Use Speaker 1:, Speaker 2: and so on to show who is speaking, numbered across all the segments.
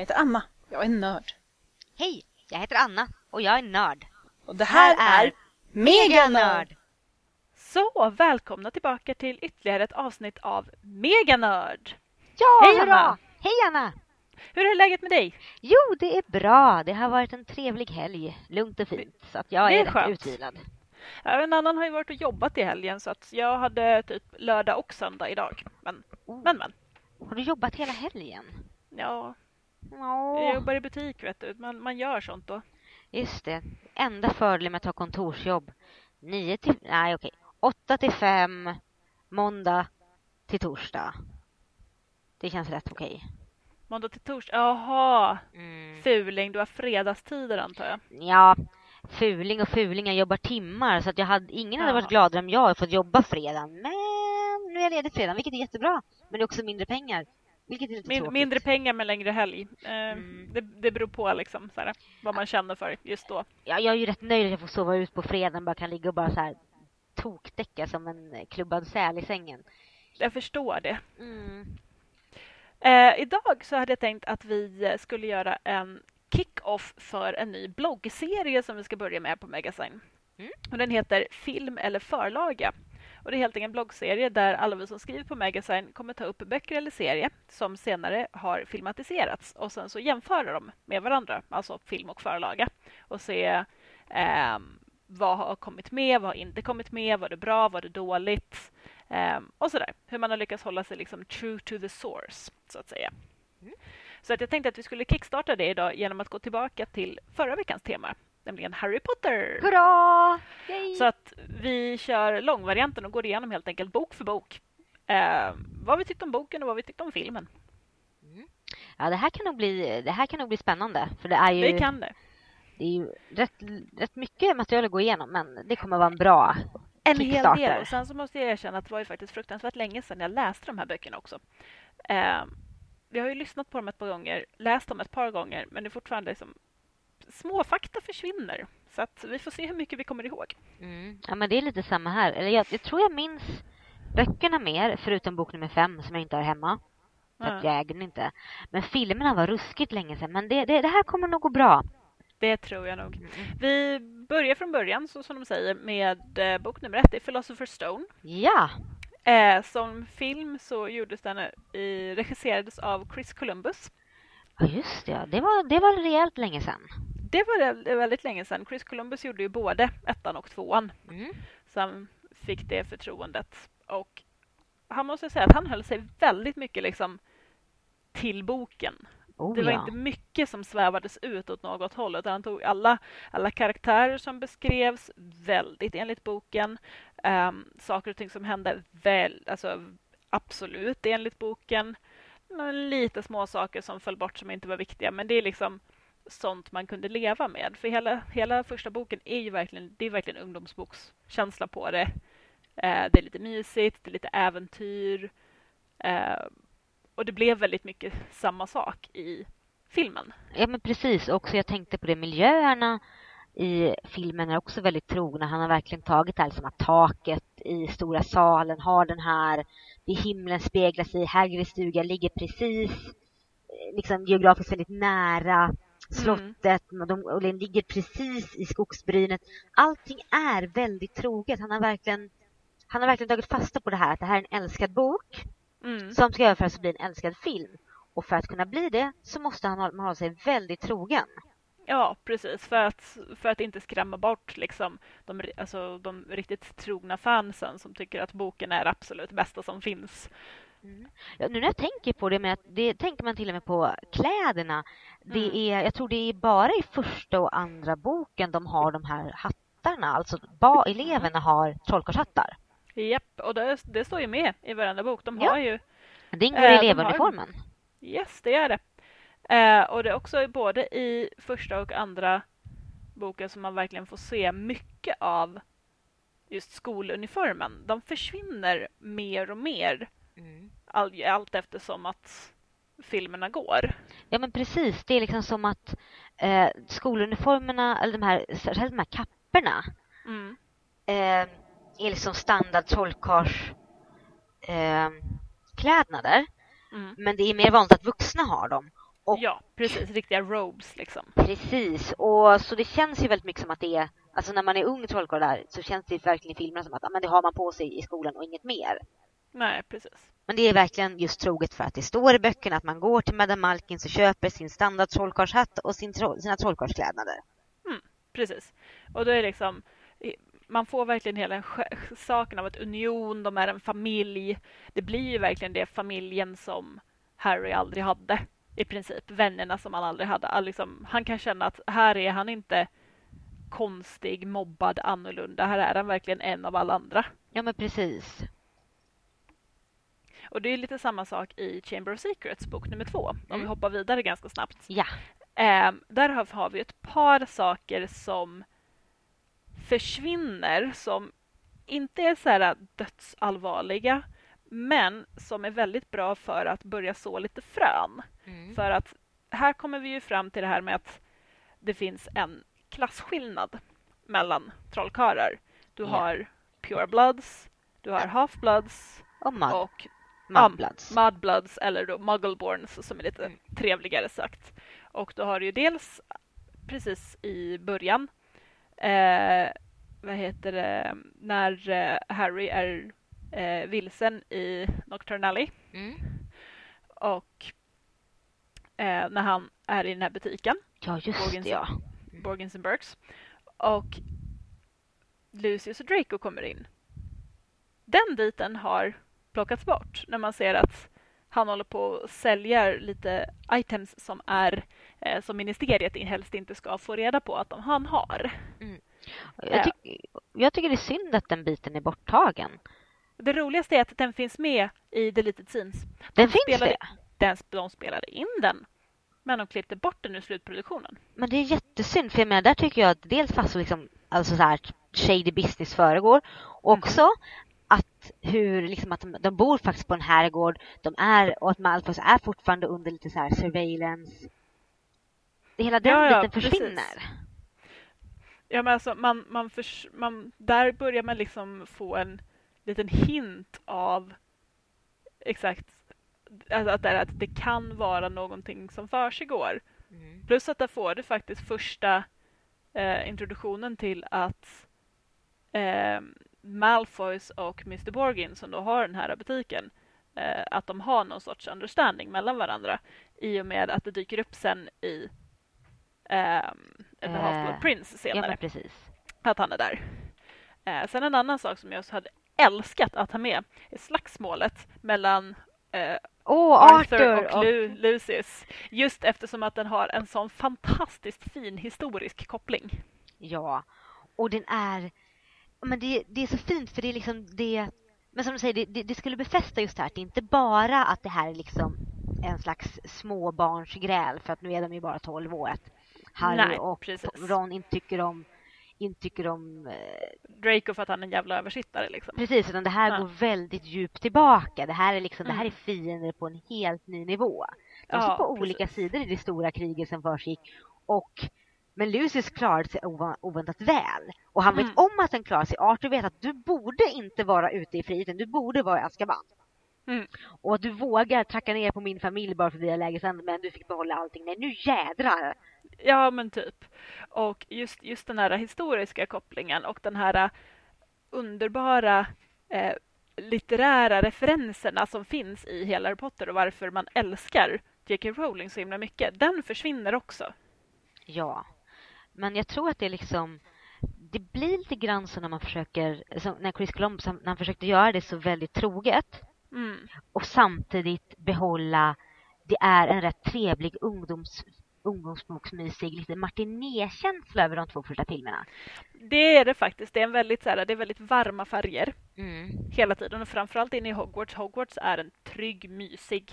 Speaker 1: Jag heter Anna. Jag är nörd.
Speaker 2: Hej, jag heter Anna och jag är nörd.
Speaker 1: Och det här, här är Meganörd!
Speaker 3: Så, välkomna tillbaka till ytterligare ett avsnitt av Meganörd!
Speaker 2: Ja, Hej Anna! Hej Anna!
Speaker 3: Hur är läget med dig?
Speaker 2: Jo, det är bra. Det har varit en trevlig helg. Lugnt och fint. Så att jag är, är rätt utvilad.
Speaker 3: En annan har ju varit och jobbat i helgen så att jag hade typ lördag och söndag idag. Men, oh. men, men.
Speaker 2: Har du jobbat hela helgen?
Speaker 3: Ja. Jag jobbar i butik, vet du. Man, man gör sånt då.
Speaker 2: Just det. Enda fördelen med att ha kontorsjobb. Nio till... Nej, okej. Åtta till fem. Måndag till torsdag. Det känns rätt okej.
Speaker 3: Måndag till torsdag? Jaha. Mm. Fuling. Du har fredagstider, antar jag?
Speaker 2: Ja. Fuling och fuling. Jag jobbar timmar. Så att jag hade, ingen ja. hade varit gladare om jag hade fått jobba fredag. Men nu är jag ledig fredag, vilket är jättebra. Men det är också mindre pengar. Vilket är lite
Speaker 3: Min, mindre pengar med längre helg. Eh, mm. det, det beror på liksom, så här, vad man känner för just då.
Speaker 2: Ja, jag är ju rätt nöjd att jag får sova ut på fredagen. Bara kan ligga och bara så här tokdäcka som en klubbad säl i sängen.
Speaker 3: Jag förstår det. Mm. Eh, idag så hade jag tänkt att vi skulle göra en kick-off för en ny bloggserie som vi ska börja med på Megasign. Mm. Och den heter Film eller förlaga. Och det är helt enkelt en bloggserie där alla vi som skriver på Magasign kommer ta upp böcker eller serier som senare har filmatiserats och sen så jämföra dem med varandra, alltså film och förlaga och se eh, vad har kommit med, vad har inte kommit med, var det bra, var det dåligt eh, och sådär. Hur man har lyckats hålla sig liksom true to the source, så att säga. Mm. Så att jag tänkte att vi skulle kickstarta det idag genom att gå tillbaka till förra veckans tema nämligen Harry Potter.
Speaker 2: Hurra!
Speaker 3: Yay! Så att vi kör långvarianten och går igenom helt enkelt bok för bok. Eh, vad vi tyckte om boken och vad vi tyckte om filmen.
Speaker 2: Mm. Ja, det här kan nog bli, det här kan nog bli spännande. För det är ju...
Speaker 3: Det kan det.
Speaker 2: Det är ju rätt, rätt mycket material att gå igenom, men det kommer att vara en bra
Speaker 3: En hel del. Och sen så måste jag erkänna att det var ju faktiskt fruktansvärt länge sedan jag läste de här böckerna också. Eh, vi har ju lyssnat på dem ett par gånger, läst dem ett par gånger, men det är fortfarande liksom småfakta försvinner. Så att vi får se hur mycket vi kommer ihåg.
Speaker 2: Mm. Ja, men det är lite samma här. Eller jag, jag, tror jag minns böckerna mer, förutom bok nummer fem som jag inte har hemma. För att jag äger den inte. Men filmerna var ruskigt länge sedan. Men det, det, det här kommer nog gå bra.
Speaker 3: Det tror jag nog. Mm. Vi börjar från början, så som de säger, med eh, bok nummer ett. Det är Philosopher's Stone.
Speaker 2: Ja!
Speaker 3: Eh, som film så gjordes den i, regisserades av Chris Columbus.
Speaker 2: Ja, just det. Det var, det var rejält länge sedan
Speaker 3: det var väldigt länge sedan. Chris Columbus gjorde ju både ettan och tvåan. Mm. Så han fick det förtroendet. Och han måste säga att han höll sig väldigt mycket liksom till boken. Oh, det var ja. inte mycket som svävades ut åt något håll utan han tog alla, alla karaktärer som beskrevs väldigt enligt boken. Um, saker och ting som hände väl, alltså, absolut enligt boken. Lite små saker som föll bort som inte var viktiga men det är liksom sånt man kunde leva med. För hela, hela första boken är ju verkligen, det är verkligen ungdomsbokskänsla på det. Eh, det är lite mysigt, det är lite äventyr. Eh, och det blev väldigt mycket samma sak i filmen.
Speaker 2: Ja, men precis. Också jag tänkte på det, miljöerna i filmen är också väldigt trogna. Han har verkligen tagit det här som att taket i stora salen har den här, det himlen speglar sig i Hagrids stuga ligger precis eh, liksom geografiskt väldigt nära slottet mm. och, de, och den ligger precis i skogsbrynet. Allting är väldigt troget. Han har verkligen, han har verkligen tagit fasta på det här att det här är en älskad bok mm. som ska överföras och bli en älskad film. Och för att kunna bli det så måste han man hålla sig väldigt trogen.
Speaker 3: Ja, precis. För att, för att inte skrämma bort liksom, de, alltså, de riktigt trogna fansen som tycker att boken är absolut bästa som finns.
Speaker 2: Mm. Ja, nu när jag tänker på det, men det tänker man till och med på kläderna. Det mm. är, jag tror det är bara i första och andra boken de har de här hattarna. Alltså ba, eleverna har trollkarlshattar.
Speaker 3: Japp, och det, det, står ju med i varenda bok. De har ju...
Speaker 2: Det ingår i äh, elevuniformen.
Speaker 3: Har, yes, det gör det. Eh, och det är också både i första och andra boken som man verkligen får se mycket av just skoluniformen. De försvinner mer och mer mm. All, allt eftersom att filmerna går.
Speaker 2: Ja, men precis. Det är liksom som att eh, skoluniformerna, eller de här, de här kapporna mm. eh, är liksom standard trollkarls eh. Mm. Men det är mer vanligt att vuxna har dem.
Speaker 3: Och, ja, precis. Riktiga robes liksom.
Speaker 2: Precis. Och så det känns ju väldigt mycket som att det är, alltså när man är ung trollkarl där så känns det verkligen i filmerna som att men det har man på sig i skolan och inget mer.
Speaker 3: Nej, precis.
Speaker 2: Men det är verkligen just troget för att det står i böckerna att man går till Madame Malkins och köper sin standard trollkarlshatt och sin tro sina trollkarlsklädnader.
Speaker 3: Mm, precis. Och då är det liksom man får verkligen hela saken av ett union, de är en familj. Det blir ju verkligen det familjen som Harry aldrig hade i princip. Vännerna som han aldrig hade. Liksom, han kan känna att här är han inte konstig, mobbad, annorlunda. Här är han verkligen en av alla andra.
Speaker 2: Ja, men precis.
Speaker 3: Och det är lite samma sak i Chamber of Secrets, bok nummer två. Om mm. vi hoppar vidare ganska snabbt.
Speaker 2: Ja.
Speaker 3: Eh, där har, har vi ett par saker som försvinner som inte är så här dödsallvarliga men som är väldigt bra för att börja så lite frön. Mm. För att här kommer vi ju fram till det här med att det finns en klasskillnad mellan trollkarlar. Du yeah. har pure bloods, du har half bloods
Speaker 2: och mudbloods.
Speaker 3: Um, mudbloods eller då muggleborns som är lite mm. trevligare sagt. Och då har du ju dels precis i början eh, vad heter det, när eh, Harry är eh, vilsen i Nocturne Alley. Mm. Och eh, när han är i den här butiken.
Speaker 2: Ja, just Borgens, det, ja.
Speaker 3: Mm. Borgens and Burks. Och Lucius och Draco kommer in. Den biten har plockats bort när man ser att han håller på och säljer lite items som är eh, som ministeriet helst inte ska få reda på att de, han har. Mm.
Speaker 2: Jag, tyck, jag, tycker det är synd att den biten är borttagen.
Speaker 3: Det roligaste är att den finns med i Deleted Scenes.
Speaker 2: Den de finns spelade,
Speaker 3: det? Den, de spelade in den, men de klippte bort den ur slutproduktionen.
Speaker 2: Men det är jättesynd, för jag menar, där tycker jag att dels fast liksom, alltså så här, shady business föregår, och också mm. att hur liksom att de, de, bor faktiskt på en herrgård, de är, och att Malfoy är fortfarande under lite så här surveillance. Hela den ja, biten försvinner. Precis.
Speaker 3: Ja, men alltså, man, man, förs, man där börjar man liksom få en liten hint av exakt alltså att, det, att det kan vara någonting som försiggår. Mm. Plus att där får du faktiskt första eh, introduktionen till att eh, Malfoys och Mr Borgin som då har den här butiken eh, att de har någon sorts understanding mellan varandra i och med att det dyker upp sen i um, The Half-Blood Prince senare.
Speaker 2: Ja, precis.
Speaker 3: Att han är där. Uh, sen en annan sak som jag hade älskat att ha med är slagsmålet mellan uh,
Speaker 2: oh,
Speaker 3: Arthur, Arthur, och, Lu Lucius. Just eftersom att den har en sån fantastiskt fin historisk koppling.
Speaker 2: Ja, och den är... Men det, det är så fint för det är liksom det... Men som du säger, det, det, skulle befästa just det här att det inte bara att det här är liksom en slags småbarnsgräl för att nu är de ju bara 12 år. Att Harry Nej, och precis. Ron inte tycker om inte tycker om...
Speaker 3: Eh... Draco för att han är en jävla översittare. Liksom.
Speaker 2: Precis, utan det här ja. går väldigt djupt tillbaka. Det här är, liksom, mm. det här är mm. fiender på en helt ny nivå. De ja, står på precis. olika sidor i det stora kriget som försiggick. Och men Lucius klarade sig oväntat väl. Och han mm. vet om att han klarar sig. Arthur vet att du borde inte vara ute i friheten. Du borde vara i Azkaban. Mm. Och att du vågar tracka ner på min familj bara för att vi har lägesande men du fick behålla allting. Nej, nu jädrar!
Speaker 3: Ja, men typ. Och just, just den här historiska kopplingen och den här underbara eh, litterära referenserna som finns i hela Harry Potter och varför man älskar J.K. Rowling så himla mycket, den försvinner också.
Speaker 2: Ja, men jag tror att det är liksom det blir lite grann så när man försöker, när Chris Columbus när han försökte göra det så väldigt troget mm. och samtidigt behålla, det är en rätt trevlig ungdoms ungdomsboksmysig, lite matinékänsla över de två första filmerna.
Speaker 3: Det är det faktiskt. Det är, en väldigt, så här, det är väldigt varma färger mm. hela tiden och framförallt inne i Hogwarts. Hogwarts är en trygg, mysig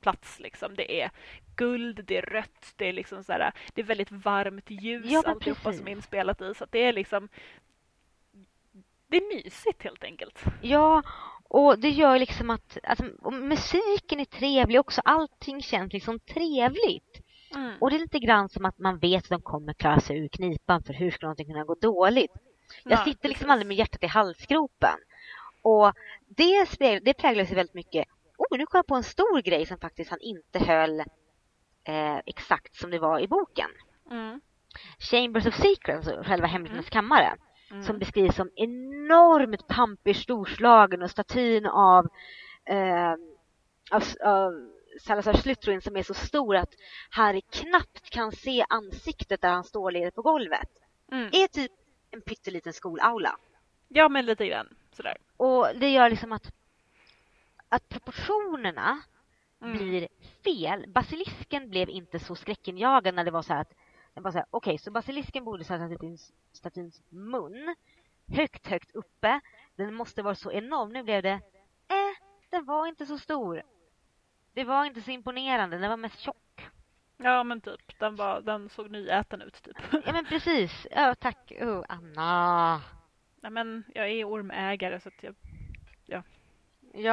Speaker 3: plats. Liksom. Det är guld, det är rött, det är, liksom så här, det är väldigt varmt ljus ja, alltihopa som är inspelat i. Så det är liksom det är mysigt helt enkelt.
Speaker 2: Ja, och det gör liksom att alltså, musiken är trevlig också. Allting känns liksom trevligt. Mm. Och det är lite grann som att man vet att de kommer klara sig ur knipan för hur ska någonting kunna gå dåligt? Jag ja, sitter liksom aldrig med hjärtat i halsgropen. Och det, det präglar sig väldigt mycket. Oh, nu kom jag på en stor grej som faktiskt han inte höll eh, exakt som det var i boken.
Speaker 3: Mm.
Speaker 2: Chambers of Secrets, alltså själva hemligheternas kammare,
Speaker 3: Mm.
Speaker 2: som beskrivs som enormt pampig, storslagen och statyn av, eh, av, av Salazar Slytherin som är så stor att Harry knappt kan se ansiktet där han står ledigt på golvet.
Speaker 3: Mm.
Speaker 2: är typ en pytteliten skolaula.
Speaker 3: Ja, men lite grann sådär.
Speaker 2: Och det gör liksom att, att proportionerna
Speaker 3: Mm.
Speaker 2: blir fel. Basilisken blev inte så skräckinjagande när det var så här att den var så här, okej, så basilisken borde sätta statyns, statyns mun högt, högt uppe. Den måste vara så enorm. Nu blev det, eh, den var inte så stor. Det var inte så imponerande, den var mest tjock.
Speaker 3: Ja, men typ. Den, var, den såg nyäten ut, typ.
Speaker 2: Ja men precis. Ja, tack. Oh, Anna.
Speaker 3: Nej, men jag är ormägare, så att jag,
Speaker 2: Ja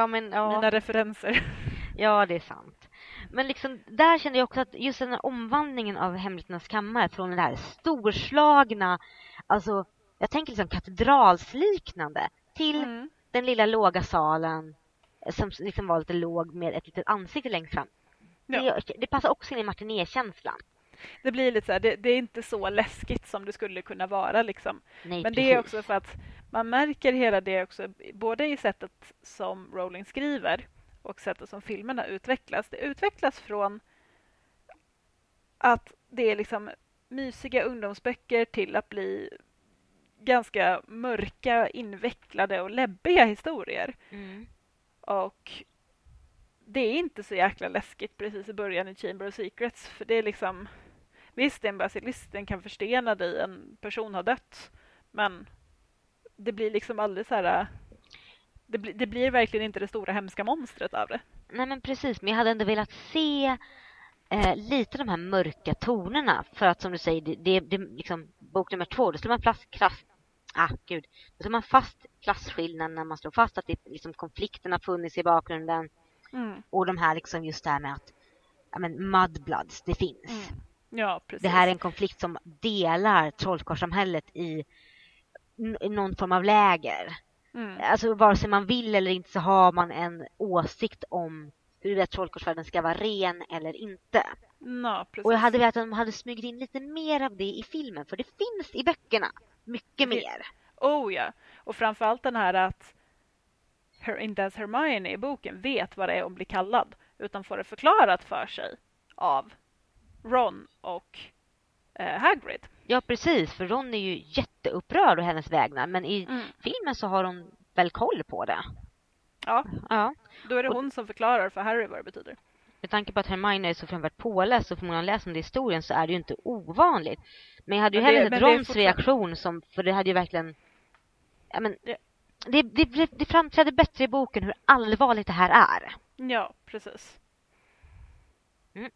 Speaker 2: men ja.
Speaker 3: mina referenser.
Speaker 2: Ja, det är sant. Men liksom, där kände jag också att just den här omvandlingen av Hemligheternas kammare från det här storslagna, alltså jag tänker liksom katedralsliknande till
Speaker 3: Mm.
Speaker 2: den lilla låga salen som liksom var lite låg med ett litet ansikte längst fram.
Speaker 3: Ja.
Speaker 2: Det, det passar också in i matinékänslan.
Speaker 3: Det blir lite så här, det, det är inte så läskigt som det skulle kunna vara liksom.
Speaker 2: Nej,
Speaker 3: Men
Speaker 2: precis.
Speaker 3: det är också för att man märker hela det också, både i sättet som Rowling skriver och sättet som filmerna utvecklas. Det utvecklas från att det är liksom mysiga ungdomsböcker till att bli ganska mörka, invecklade och läbbiga historier.
Speaker 2: Mm.
Speaker 3: Och det är inte så jäkla läskigt precis i början i Chamber of Secrets. För det är liksom... Visst, en basilisk, den kan förstena dig, en person har dött. Men det blir liksom aldrig så här... Det, blir- det blir verkligen inte det stora hemska monstret av det.
Speaker 2: Nej men precis, men jag hade ändå velat se eh, lite de här mörka tonerna. För att som du säger, det, det, det liksom, bok nummer två, då slår man fast klass... Ah, gud. Då slår man fast klasskillnaden när man slår fast att det, liksom, konflikten har funnits i bakgrunden.
Speaker 3: Mm.
Speaker 2: Och de här liksom just det här med att ja, men mudbloods, det finns.
Speaker 3: Mm. Ja, precis.
Speaker 2: Det här är en konflikt som delar trollkarlssamhället i någon form av läger.
Speaker 3: Mm.
Speaker 2: Alltså vare sig man vill eller inte så har man en åsikt om huruvida trollkarlsvärlden ska vara ren eller inte.
Speaker 3: Precis.
Speaker 2: Och jag hade velat att de hade smugit in lite mer av det i filmen för det finns i böckerna. Mycket mer.
Speaker 3: Oh ja. Och framförallt den här att Her, inte ens Hermione i boken vet vad det är att bli kallad utan får det förklarat för sig av Ron och Hagrid.
Speaker 2: Ja precis, för Ron är ju jätteupprörd å hennes vägnar men i
Speaker 3: Mm.
Speaker 2: filmen så har hon väl koll på det.
Speaker 3: Ja,
Speaker 2: Ja.
Speaker 3: då är det
Speaker 2: Och-
Speaker 3: hon som förklarar för Harry vad det betyder.
Speaker 2: Med tanke på att Hermione är så fruktansvärt påläst och förmodligen läst om det i historien så är det ju inte ovanligt. Men jag hade ju
Speaker 3: Men det-
Speaker 2: hellre sett Rons
Speaker 3: fortfarande-
Speaker 2: reaktion som, för det hade ju verkligen... Ja, men,
Speaker 3: Det-
Speaker 2: det, det, det, framträdde bättre i boken hur allvarligt det här är.
Speaker 3: Ja, precis.
Speaker 2: Mm.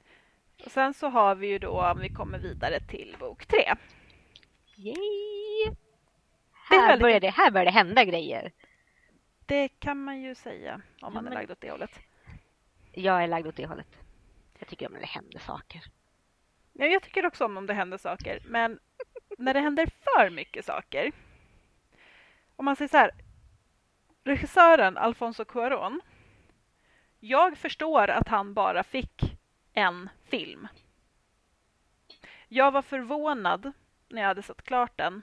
Speaker 3: Och sen så har vi ju då, om vi kommer vidare till bok tre.
Speaker 2: Yay! Här,
Speaker 3: väldigt-
Speaker 2: börjar det, här börjar det hända grejer.
Speaker 3: Det kan man ju säga om man är
Speaker 2: men-
Speaker 3: lagd åt det hållet.
Speaker 2: Jag är lagd åt det hållet. Jag tycker om när det händer saker.
Speaker 3: Ja, jag tycker också om om det händer saker, men när det händer för mycket saker. Om man säger så här. Regissören Alfonso Cuarón. Jag förstår att han bara fick en film. Jag var förvånad när jag hade sett klart den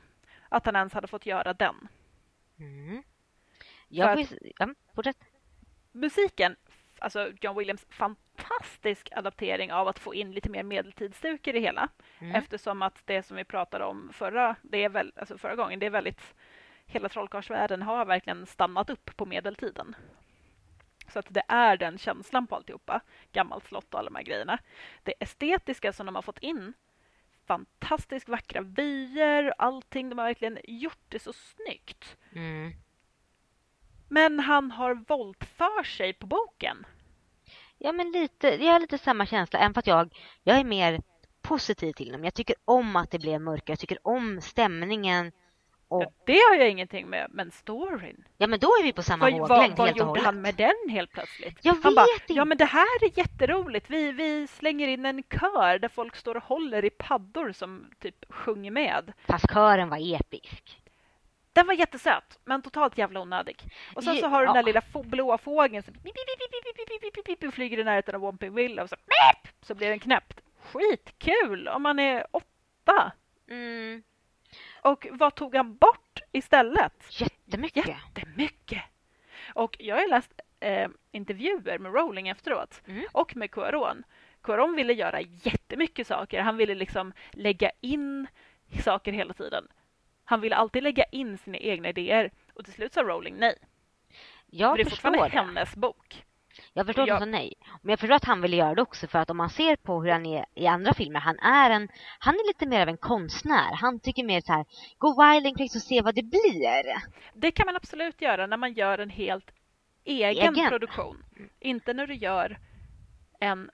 Speaker 3: att han ens hade fått göra den.
Speaker 2: Mm. Jag får, ja, fortsätt.
Speaker 3: musiken, alltså John Williams fantastisk adaptering av att få in lite mer medeltidsstuk i det hela.
Speaker 2: Mm.
Speaker 3: Eftersom att det som vi pratade om förra, det är väl, alltså förra gången, det är väldigt... Hela trollkarlsvärlden har verkligen stannat upp på medeltiden. Så att det är den känslan på alltihopa. Gammalt slott och alla de här grejerna. Det estetiska som de har fått in. Fantastiskt vackra vyer, allting. De har verkligen gjort det så snyggt.
Speaker 2: Mm.
Speaker 3: Men han har vålt för sig på boken.
Speaker 2: Ja, men lite, jag har lite samma känsla, även för att jag, jag är mer positiv till dem. Jag tycker om att det blev mörkare, jag tycker om stämningen. Och...
Speaker 3: Ja, det har jag ingenting med, men storyn.
Speaker 2: Ja, men då är vi på samma våglängd helt och hållet.
Speaker 3: Vad gjorde han med den helt plötsligt?
Speaker 2: Jag
Speaker 3: han
Speaker 2: vet
Speaker 3: bara,
Speaker 2: inte.
Speaker 3: ja men det här är jätteroligt. Vi, vi slänger in en kör där folk står och håller i paddor som typ sjunger med.
Speaker 2: Fast kören var episk.
Speaker 3: Den var jättesöt, men totalt jävla onödig. Och sen så har du ja. den där lilla blåa fågeln som flyger i närheten av Wampingville och så, så blir den knäppt. Skitkul om man är åtta.
Speaker 2: Mm.
Speaker 3: Och vad tog han bort istället?
Speaker 2: Jättemycket.
Speaker 3: Jättemycket. Och jag har läst eh, intervjuer med Rowling efteråt
Speaker 2: Mm.
Speaker 3: och med Cuaron. Cuaron ville göra jättemycket saker. Han ville liksom lägga in saker hela tiden. Han ville alltid lägga in sina egna idéer och till slut sa Rowling nej.
Speaker 2: Jag
Speaker 3: för det är fortfarande
Speaker 2: det.
Speaker 3: hennes bok.
Speaker 2: Jag förstår att
Speaker 3: Jag-
Speaker 2: hon sa nej. Men jag förstår att han ville göra det också för att om man ser på hur han är i andra filmer, han är en, han är lite mer av en konstnär. Han tycker mer så här, gå wild and crazy och se vad det blir.
Speaker 3: Det kan man absolut göra när man gör en helt egen,
Speaker 2: Egen.
Speaker 3: produktion. Inte när du gör en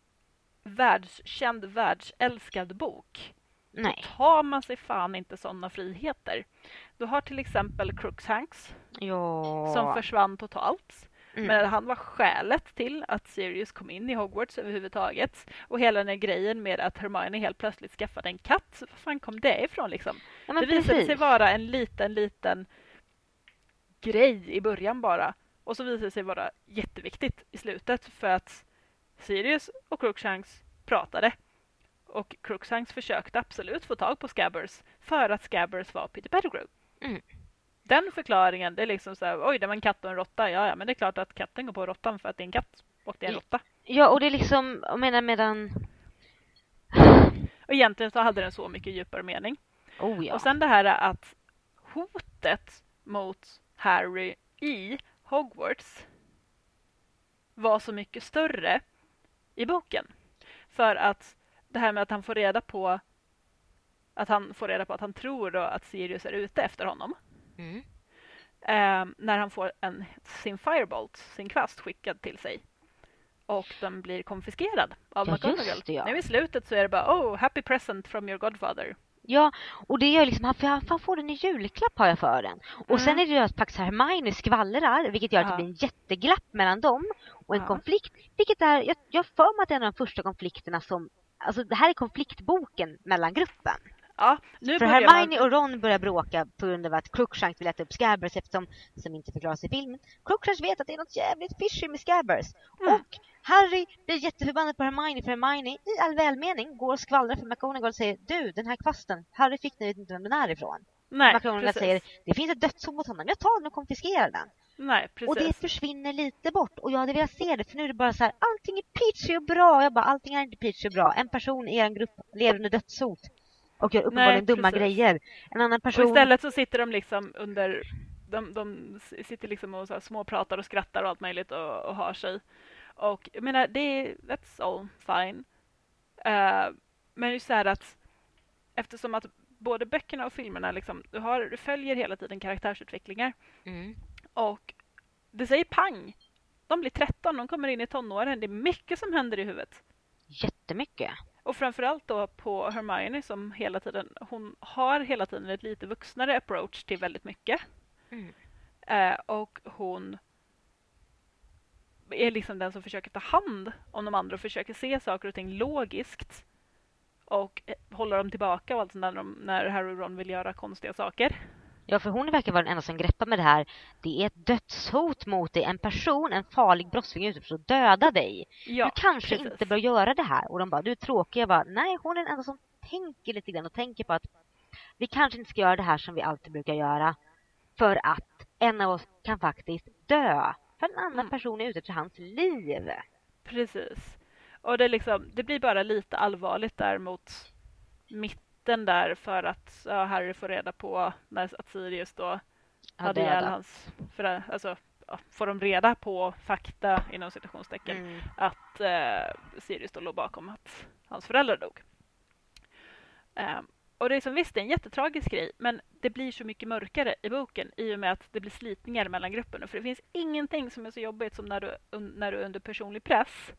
Speaker 3: världskänd, världsälskad bok.
Speaker 2: Nej.
Speaker 3: Tar man sig fan inte sådana friheter. Du har till exempel Crookshanks
Speaker 2: Ja.
Speaker 3: som försvann totalt.
Speaker 2: Mm.
Speaker 3: Men han var skälet till att Sirius kom in i Hogwarts överhuvudtaget. Och hela den grejen med att Hermione helt plötsligt skaffade en katt. Var fan kom det ifrån liksom?
Speaker 2: ja,
Speaker 3: det visade
Speaker 2: precis.
Speaker 3: sig vara en liten, liten grej i början bara. Och så visade det sig vara jätteviktigt i slutet för att Sirius och Crookshanks pratade. Och Crookshanks försökte absolut få tag på Scabbers för att Scabbers var Peter Pettigrew.
Speaker 2: Mm.
Speaker 3: Den förklaringen, det är liksom så här, oj det var en katt och en råtta. Ja, ja, men det är klart att katten går på råttan för att det är en katt och det är en råtta.
Speaker 2: Ja, och det är liksom, jag menar medan...
Speaker 3: Och egentligen så hade den så mycket djupare mening.
Speaker 2: Oh ja.
Speaker 3: Och sen det här att hotet mot Harry i Hogwarts var så mycket större i boken. För att det här med att han får reda på att han får reda på att han tror att Sirius är ute efter honom.
Speaker 2: Mm.
Speaker 3: Eh, när han får en, sin firebolt, sin kvast skickad till sig. Och den blir konfiskerad av
Speaker 2: Ja,
Speaker 3: McGonagall.
Speaker 2: det, ja.
Speaker 3: Nu i slutet så är det bara oh, happy present from your godfather.
Speaker 2: Ja, och det gör liksom, han, för han, han får den i julklapp har jag för den. Och sen
Speaker 3: Mm.
Speaker 2: är det ju att faktiskt Hermione skvallrar, vilket gör att det blir en jätteglapp mellan dem och en
Speaker 3: Ja.
Speaker 2: konflikt. Vilket är, jag, jag för mig att det är en av de första konflikterna som, alltså det här är konfliktboken mellan gruppen.
Speaker 3: Ja, nu
Speaker 2: För Hermione
Speaker 3: man...
Speaker 2: och Ron börjar bråka på grund av att Crookshanks vill äta upp Scabbers eftersom, som inte förklaras i filmen, Crookshanks vet att det är något jävligt fishy med Scabbers.
Speaker 3: Mm.
Speaker 2: Och Harry blir jätteförbannad på Hermione för Hermione i all välmening går och skvallrar för McGonagall och säger du, den här kvasten, Harry fick den, vet inte vem den är ifrån.
Speaker 3: Nej,
Speaker 2: McGonagall säger det finns ett dödshot mot honom, jag tar den och konfiskerar den.
Speaker 3: Nej, precis.
Speaker 2: Och det försvinner lite bort och jag hade velat se det för nu är det bara så här, allting är peachy och bra. Jag bara, allting är inte peachy och bra. En person i er grupp lever under dödshot och gör uppenbarligen dumma
Speaker 3: precis.
Speaker 2: grejer. En annan
Speaker 3: Och
Speaker 2: person...
Speaker 3: istället så sitter de liksom under... De, de sitter liksom och så här småpratar och skrattar och allt möjligt och, och har sig. Och jag menar, det är... That's all fine. Eh, men just så här att eftersom att både böckerna och filmerna liksom, du, har, du följer hela tiden karaktärsutvecklingar
Speaker 2: Mm.
Speaker 3: och det säger pang. De blir 13, de kommer in i tonåren. Det är mycket som händer i huvudet.
Speaker 2: Jättemycket.
Speaker 3: Och framförallt då på Hermione som hela tiden, hon har hela tiden ett lite vuxnare approach till väldigt mycket.
Speaker 2: Mm.
Speaker 3: Eh, och hon är liksom den som försöker ta hand om de andra och försöker se saker och ting logiskt. Och eh, hålla dem tillbaka och allt sånt när, de, när Harry och Ron vill göra konstiga saker.
Speaker 2: Ja, för hon verkar vara den enda som greppar med det här. Det är ett dödshot mot dig. En person, en farlig brottsling är ute för att döda dig.
Speaker 3: Ja,
Speaker 2: du kanske
Speaker 3: precis.
Speaker 2: inte bör göra det här. Och de bara, du är tråkig. Jag bara, nej, hon är den enda som tänker lite grann och tänker på att vi kanske inte ska göra det här som vi alltid brukar göra. För att en av oss kan faktiskt dö. För en annan
Speaker 3: Mm.
Speaker 2: person är ute efter hans liv.
Speaker 3: Precis. Och det, liksom, det blir bara lite allvarligt där mot mitten där för att ja, Harry får reda på när, att Sirius då hade ihjäl hans föräldrar. Alltså, ja, får de reda på fakta inom citationstecken
Speaker 2: Mm.
Speaker 3: att eh, Sirius då låg bakom att hans föräldrar dog. Ehm, och det är som visst, det är en jättetragisk grej, men det blir så mycket mörkare i boken i och med att det blir slitningar mellan grupperna. För det finns ingenting som är så jobbigt som när du, un, när du är under personlig press.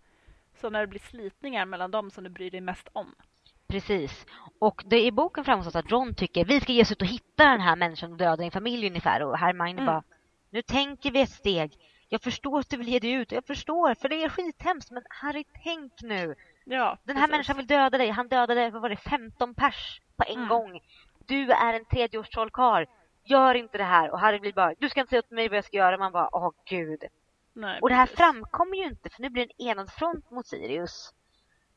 Speaker 3: Så när det blir slitningar mellan dem som du bryr dig mest om.
Speaker 2: Precis. Och det i boken framställs att Ron tycker vi ska ge oss ut och hitta den här människan och döda din familj ungefär. Och Hermione
Speaker 3: Mm.
Speaker 2: bara, nu tänker vi ett steg. Jag förstår att du vill ge dig ut. Jag förstår, för det är skithemskt. Men Harry, tänk nu.
Speaker 3: Ja,
Speaker 2: Den här
Speaker 3: precis.
Speaker 2: människan vill döda dig. Han dödade, vad var det, 15 pers på en
Speaker 3: Mm.
Speaker 2: gång. Du är en tredjeårstrollkarl. Gör inte det här. Och Harry blir bara, du ska inte säga åt mig vad jag ska göra. Man bara, åh gud.
Speaker 3: Nej,
Speaker 2: Och det här
Speaker 3: precis.
Speaker 2: framkommer ju inte, för nu blir det en enad front mot Sirius.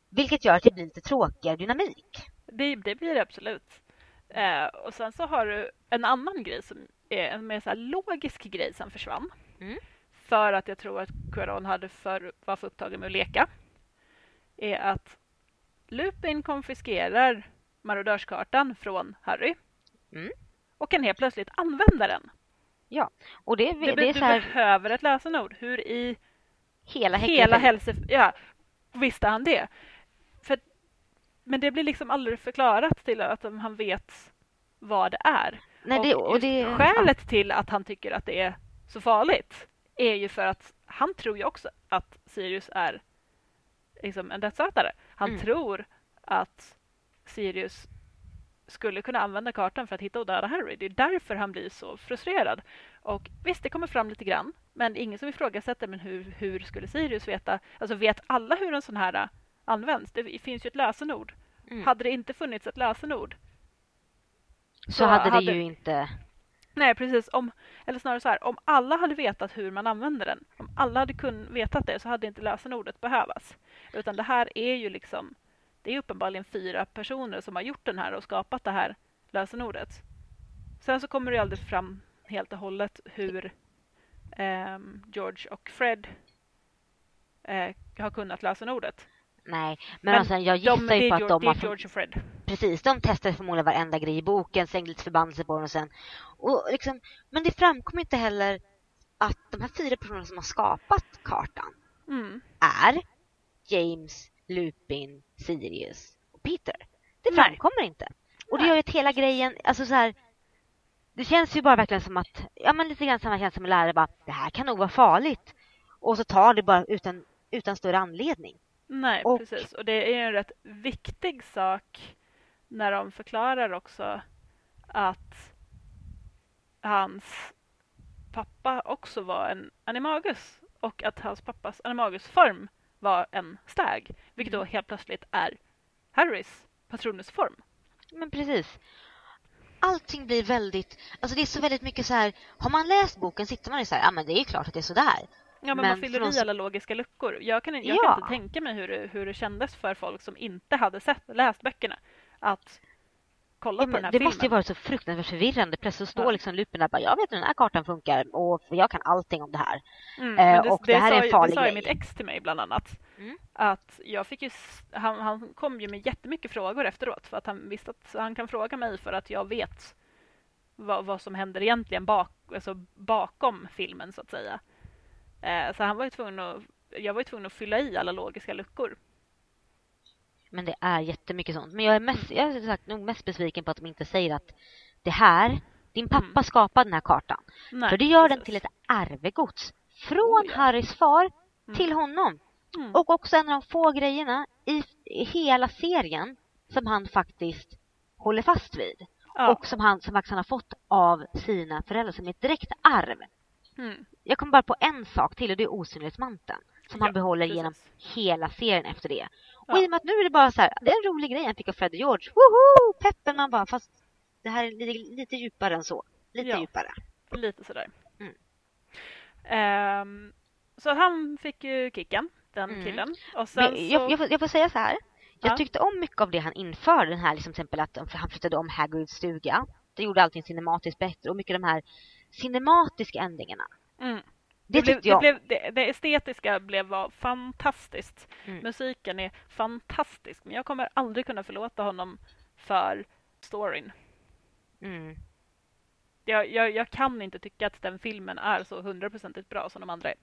Speaker 2: Vilket gör att det blir lite tråkigare dynamik.
Speaker 3: Det, det blir det absolut. Eh, och sen så har du en annan grej som är en mer så logisk grej som försvann.
Speaker 2: Mm.
Speaker 3: För att jag tror att Cuaron hade för, var för upptagen med att leka. Är att Lupin konfiskerar marodörskartan från Harry.
Speaker 2: Mm.
Speaker 3: Och kan helt plötsligt använda den.
Speaker 2: Ja, och det, det,
Speaker 3: Du,
Speaker 2: det är
Speaker 3: du
Speaker 2: så här,
Speaker 3: behöver ett lösenord. Hur i
Speaker 2: hela
Speaker 3: hela hälso... Ja, visste han det? Men det blir liksom aldrig förklarat till att han vet vad det är.
Speaker 2: Nej, det, och det,
Speaker 3: skälet till att han tycker att det är så farligt är ju för att han tror ju också att Sirius är liksom en dödsätare. Han
Speaker 2: Mm.
Speaker 3: tror att Sirius skulle kunna använda kartan för att hitta och döda Harry. Det är därför han blir så frustrerad. Och visst, det kommer fram lite grann, men ingen som ifrågasätter men hur, hur skulle Sirius veta? Alltså vet alla hur en sån här används? Det finns ju ett lösenord.
Speaker 2: Mm.
Speaker 3: Hade det inte funnits ett lösenord
Speaker 2: så,
Speaker 3: så
Speaker 2: hade det
Speaker 3: hade-
Speaker 2: ju inte...
Speaker 3: Nej, precis. Om, eller snarare så här, om alla hade vetat hur man använder den, om alla hade kunnat vetat det så hade inte lösenordet behövas. Utan det här är ju liksom, det är uppenbarligen fyra personer som har gjort den här och skapat det här lösenordet. Sen så kommer det aldrig fram helt och hållet hur ehm, George och Fred eh, har kunnat lösenordet.
Speaker 2: Nej, men,
Speaker 3: Men
Speaker 2: alltså, jag gissar ju på att de har...
Speaker 3: George och Fred.
Speaker 2: Precis, de testade förmodligen varenda grej i boken, slängde lite förbannelse på den och sen... Och liksom, men det framkom inte heller att de här fyra personerna som har skapat kartan
Speaker 3: Mm.
Speaker 2: är James, Lupin, Sirius och Peter. Det
Speaker 3: Nej.
Speaker 2: framkommer inte. Och det
Speaker 3: Nej.
Speaker 2: gör ju att hela grejen, alltså så här, det känns ju bara verkligen som att, ja men lite grann samma känsla som lärare bara, det här kan nog vara farligt. Och så tar det bara utan, utan större anledning.
Speaker 3: Nej,
Speaker 2: Och-
Speaker 3: precis. Och det är en rätt viktig sak när de förklarar också att hans pappa också var en animagus och att hans pappas animagusform var en stag, vilket
Speaker 2: Mm.
Speaker 3: då helt plötsligt är Harrys patronusform.
Speaker 2: Men precis. Allting blir väldigt, alltså det är så väldigt mycket så här, har man läst boken sitter man ju så här, ja men det är klart att det är så där.
Speaker 3: Ja, men,
Speaker 2: Men
Speaker 3: man fyller i
Speaker 2: som-
Speaker 3: alla logiska luckor. Jag kan, jag
Speaker 2: Ja.
Speaker 3: kan inte tänka mig hur det, hur det kändes för folk som inte hade sett, läst böckerna att kolla
Speaker 2: Ja,
Speaker 3: på den här
Speaker 2: det
Speaker 3: filmen.
Speaker 2: måste ju varit så fruktansvärt förvirrande. Plötsligt står
Speaker 3: Ja.
Speaker 2: liksom Lupin där bara, jag vet hur den här kartan funkar och jag kan allting om det här.
Speaker 3: Mm,
Speaker 2: Eh,
Speaker 3: det,
Speaker 2: och det här är en farlig
Speaker 3: Det sa ju mitt ex till mig bland annat.
Speaker 2: Mm.
Speaker 3: Att jag fick ju, han, han kom ju med jättemycket frågor efteråt för att han visste att han kan fråga mig för att jag vet vad, vad som händer egentligen bak, alltså bakom filmen så att säga. Eh, så han var ju tvungen att, jag var ju tvungen att fylla i alla logiska luckor.
Speaker 2: Men det är jättemycket sånt. Men jag är, mest, jag är sagt nog mest besviken på att de inte säger att det här, din pappa
Speaker 3: Mm.
Speaker 2: skapade den här kartan.
Speaker 3: Nej,
Speaker 2: För det gör den
Speaker 3: precis.
Speaker 2: till ett arvegods. Från
Speaker 3: Oh, ja.
Speaker 2: Harrys far
Speaker 3: Mm.
Speaker 2: till honom.
Speaker 3: Mm.
Speaker 2: Och också en av de få grejerna i, i hela serien som han faktiskt håller fast vid.
Speaker 3: ja.
Speaker 2: Och som han, som faktiskt han har fått av sina föräldrar som ett direkt arv.
Speaker 3: mm.
Speaker 2: Jag kommer bara på en sak till och det är osynlighetsmanteln. Som han
Speaker 3: Ja,
Speaker 2: behåller
Speaker 3: precis.
Speaker 2: genom hela serien efter det. Och
Speaker 3: Ja.
Speaker 2: i och med att nu är det bara så här, det är en rolig grej han fick av Fred och George. Woho! Peppen man bara, fast det här är lite, lite djupare än så. Lite
Speaker 3: Ja.
Speaker 2: djupare.
Speaker 3: Lite sådär.
Speaker 2: Mm.
Speaker 3: Ehm, så han fick ju kicken, den
Speaker 2: Mm.
Speaker 3: killen. Och sen
Speaker 2: Men
Speaker 3: så...
Speaker 2: jag, jag, får, jag får säga så här. Jag
Speaker 3: Ja.
Speaker 2: tyckte om mycket av det han införde. Den här liksom, till exempel att han flyttade om Hagrids stuga. Det gjorde allting cinematiskt bättre. Och mycket av de här cinematiska ändringarna.
Speaker 3: Mm.
Speaker 2: Det,
Speaker 3: Det, blev, det, blev, det, det estetiska blev var fantastiskt.
Speaker 2: Mm.
Speaker 3: Musiken är fantastisk. Men jag kommer aldrig kunna förlåta honom för storyn.
Speaker 2: Mm.
Speaker 3: Jag, jag, jag kan inte tycka att den filmen är så hundraprocentigt bra som de andra är.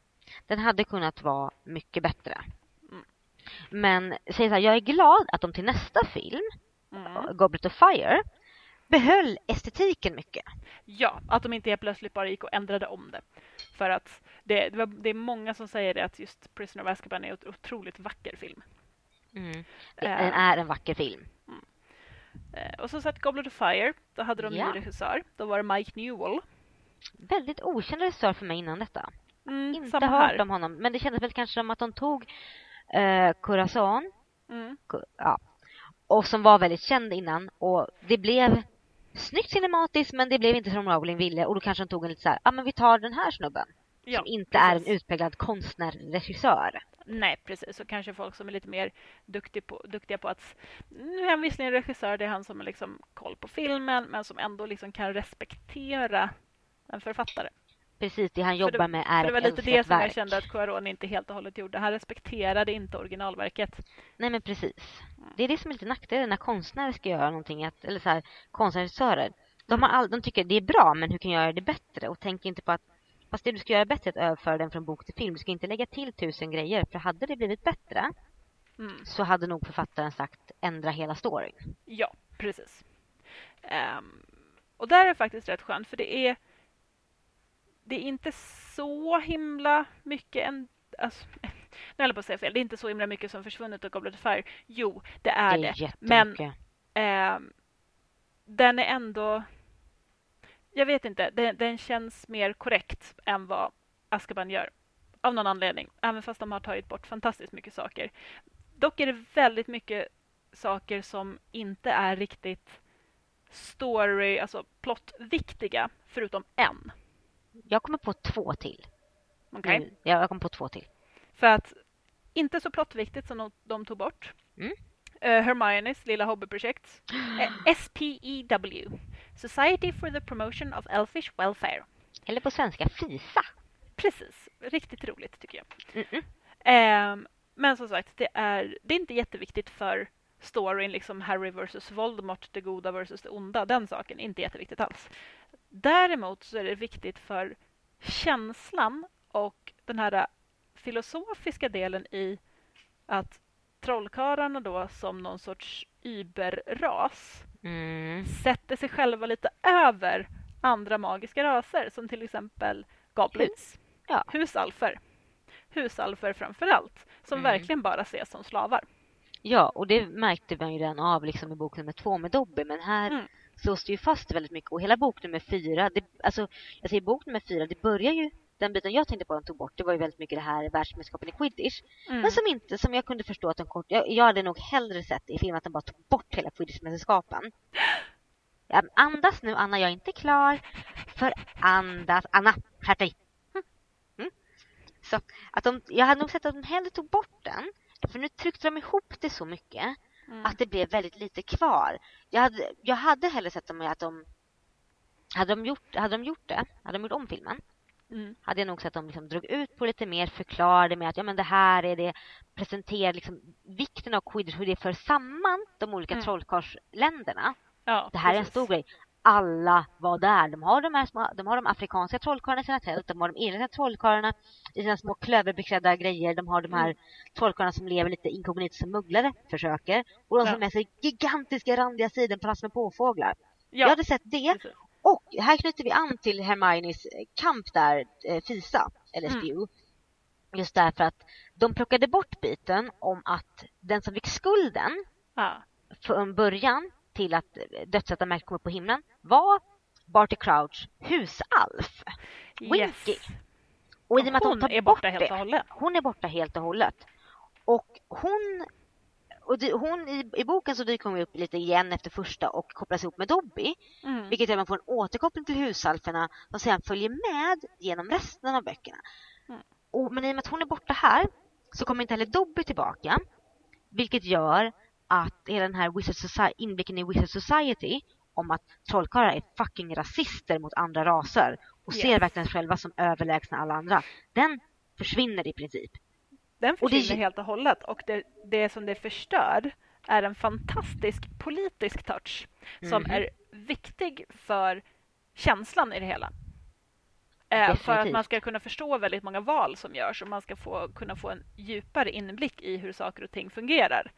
Speaker 2: Den hade kunnat vara mycket bättre.
Speaker 3: Mm.
Speaker 2: Men säg så här, jag är glad att de till nästa film,
Speaker 3: Mm.
Speaker 2: Goblet of Fire, behöll estetiken mycket.
Speaker 3: Ja, att de inte helt plötsligt bara gick och ändrade om det. För att det, det, var, det är många som säger det att just Prisoner of Azkaban är en otroligt vacker film.
Speaker 2: Mm. Det,
Speaker 3: Eh.
Speaker 2: Den är en vacker film.
Speaker 3: Eh, och så sett Goblet of Fire, då hade de
Speaker 2: Ja.
Speaker 3: ny regissör. Då var det Mike Newell.
Speaker 2: Väldigt okänd regissör för mig innan detta.
Speaker 3: Mm,
Speaker 2: Inte
Speaker 3: samma
Speaker 2: hört
Speaker 3: här.
Speaker 2: om honom. Men det kändes väl kanske som att de tog eh, Corazon,
Speaker 3: Mm.
Speaker 2: Ja, och som var väldigt känd innan. Och det blev snyggt cinematiskt men det blev inte som Rowling ville. Och då kanske de tog en lite så här, ja ah, men vi tar den här snubben.
Speaker 3: Ja,
Speaker 2: som inte är en
Speaker 3: precis.
Speaker 2: utpräglad konstnärregissör.
Speaker 3: Nej, precis. Och kanske folk som är lite mer duktig på, duktiga på att... Nu är han visserligen regissör, det är han som har liksom koll på filmen men som ändå liksom kan respektera en författare.
Speaker 2: Precis, det han jobbar
Speaker 3: det,
Speaker 2: med är
Speaker 3: Det var lite det som
Speaker 2: verk.
Speaker 3: jag kände att Cuarón inte helt och hållet gjorde. Han respekterade inte originalverket.
Speaker 2: Nej, men precis. Det är det som är lite nackdelen när konstnärer ska göra någonting, att, eller så här, konstnärsregissörer. De, har all, de tycker det är bra, men hur kan jag göra det bättre? Och tänker inte på att fast det du ska göra bättre är att överföra den från bok till film. Du ska inte lägga till tusen grejer, för hade det blivit bättre mm. så hade nog författaren sagt ändra hela storyn.
Speaker 3: Ja, precis. Um, och där är det faktiskt rätt skönt, för det är det är inte så himla mycket en, alltså, nu håller på att säga fel. Det är inte så himla mycket som försvunnit och Goblet of Fire. Jo, det är det.
Speaker 2: Är
Speaker 3: men eh, den är ändå... Jag vet inte. Den, den, känns mer korrekt än vad Azkaban gör. Av någon anledning. Även fast de har tagit bort fantastiskt mycket saker. Dock är det väldigt mycket saker som inte är riktigt story, alltså plot-viktiga, förutom en.
Speaker 2: Jag kommer på två till.
Speaker 3: Okay.
Speaker 2: Ja, jag kommer på två till.
Speaker 3: För att inte så plottviktigt som de, de tog bort. Mm. Uh, Hermiones lilla hobbyprojekt. Uh, SPEW. Society for the Promotion of Elfish Welfare.
Speaker 2: Eller på svenska FISA.
Speaker 3: Precis. Riktigt roligt tycker jag. Mm -mm. Um, men som sagt, det är, det är inte jätteviktigt för storyn, liksom Harry versus Voldemort, det goda versus det onda. Den saken inte jätteviktigt alls. Däremot så är det viktigt för känslan och den här filosofiska delen i att trollkarlarna då som någon sorts überras mm. sätter sig själva lite över andra magiska raser som till exempel goblins, ja. husalfer. Husalfer framför allt, som mm. verkligen bara ses som slavar.
Speaker 2: Ja, och det märkte man ju redan av liksom i bok nummer två med Dobby, men här mm slås det ju fast väldigt mycket. Och hela bok nummer fyra, det, alltså jag säger bok nummer fyra, det börjar ju den biten jag tänkte på att de tog bort, det var ju väldigt mycket det här världsmästerskapen i quidditch. Mm. Men som inte, som jag kunde förstå att de kort, jag, jag hade nog hellre sett i filmen att de bara tog bort hela quidditchmästerskapen. Ja, andas nu Anna, jag är inte klar. För andas, Anna, skärp dig. Mm. Så att de, jag hade nog sett att de hellre tog bort den. För nu tryckte de ihop det så mycket Mm. Att det blev väldigt lite kvar. Jag hade, jag hade hellre sett dem att de... Hade de gjort, hade de gjort det, hade de gjort om filmen mm. hade jag nog sett att de liksom drog ut på lite mer, förklarade med att ja, men det här är det, presenterade liksom vikten av quidditch, hur det för samman de olika mm. trollkarlsländerna. Ja, det här precis. är en stor grej alla var där. De har de, här små, de, har de afrikanska trollkarlarna i sina tält, de har de irländska trollkarlarna i sina små klöverbeklädda grejer, de har de här mm. trollkarlarna som lever lite inkognito som mugglare försöker och de som ja. med sig gigantiska randiga sidenpalass med påfåglar. Ja. Jag hade sett det. Och här knyter vi an till Hermiones kamp där, eh, Fisa, eller mm. Spew. Mm. Just därför att de plockade bort biten om att den som fick skulden ja. från början till att dödsätarmärket kom upp på himlen var Barty Crouch husalf. Winky.
Speaker 3: Yes. Och, i och med att hon tar är borta helt och hållet.
Speaker 2: Hon är borta helt och hållet. Och hon och det, hon i, i boken så dyker hon upp lite igen efter första och kopplas ihop med Dobby. Mm. Vilket gör att man får en återkoppling till husalferna som sedan följer med genom resten av böckerna. Mm. Och, men i och med att hon är borta här så kommer inte heller Dobby tillbaka. Vilket gör att hela den här Wizard Society, inblicken i Wizard Society om att trollkarlar är fucking rasister mot andra raser och yes. ser verkligen själva som överlägsna alla andra. Den försvinner i princip.
Speaker 3: Den försvinner och det... helt och hållet och det, det som det förstör är en fantastisk politisk touch som mm. är viktig för känslan i det hela. Eh, för att man ska kunna förstå väldigt många val som görs och man ska få, kunna få en djupare inblick i hur saker och ting fungerar.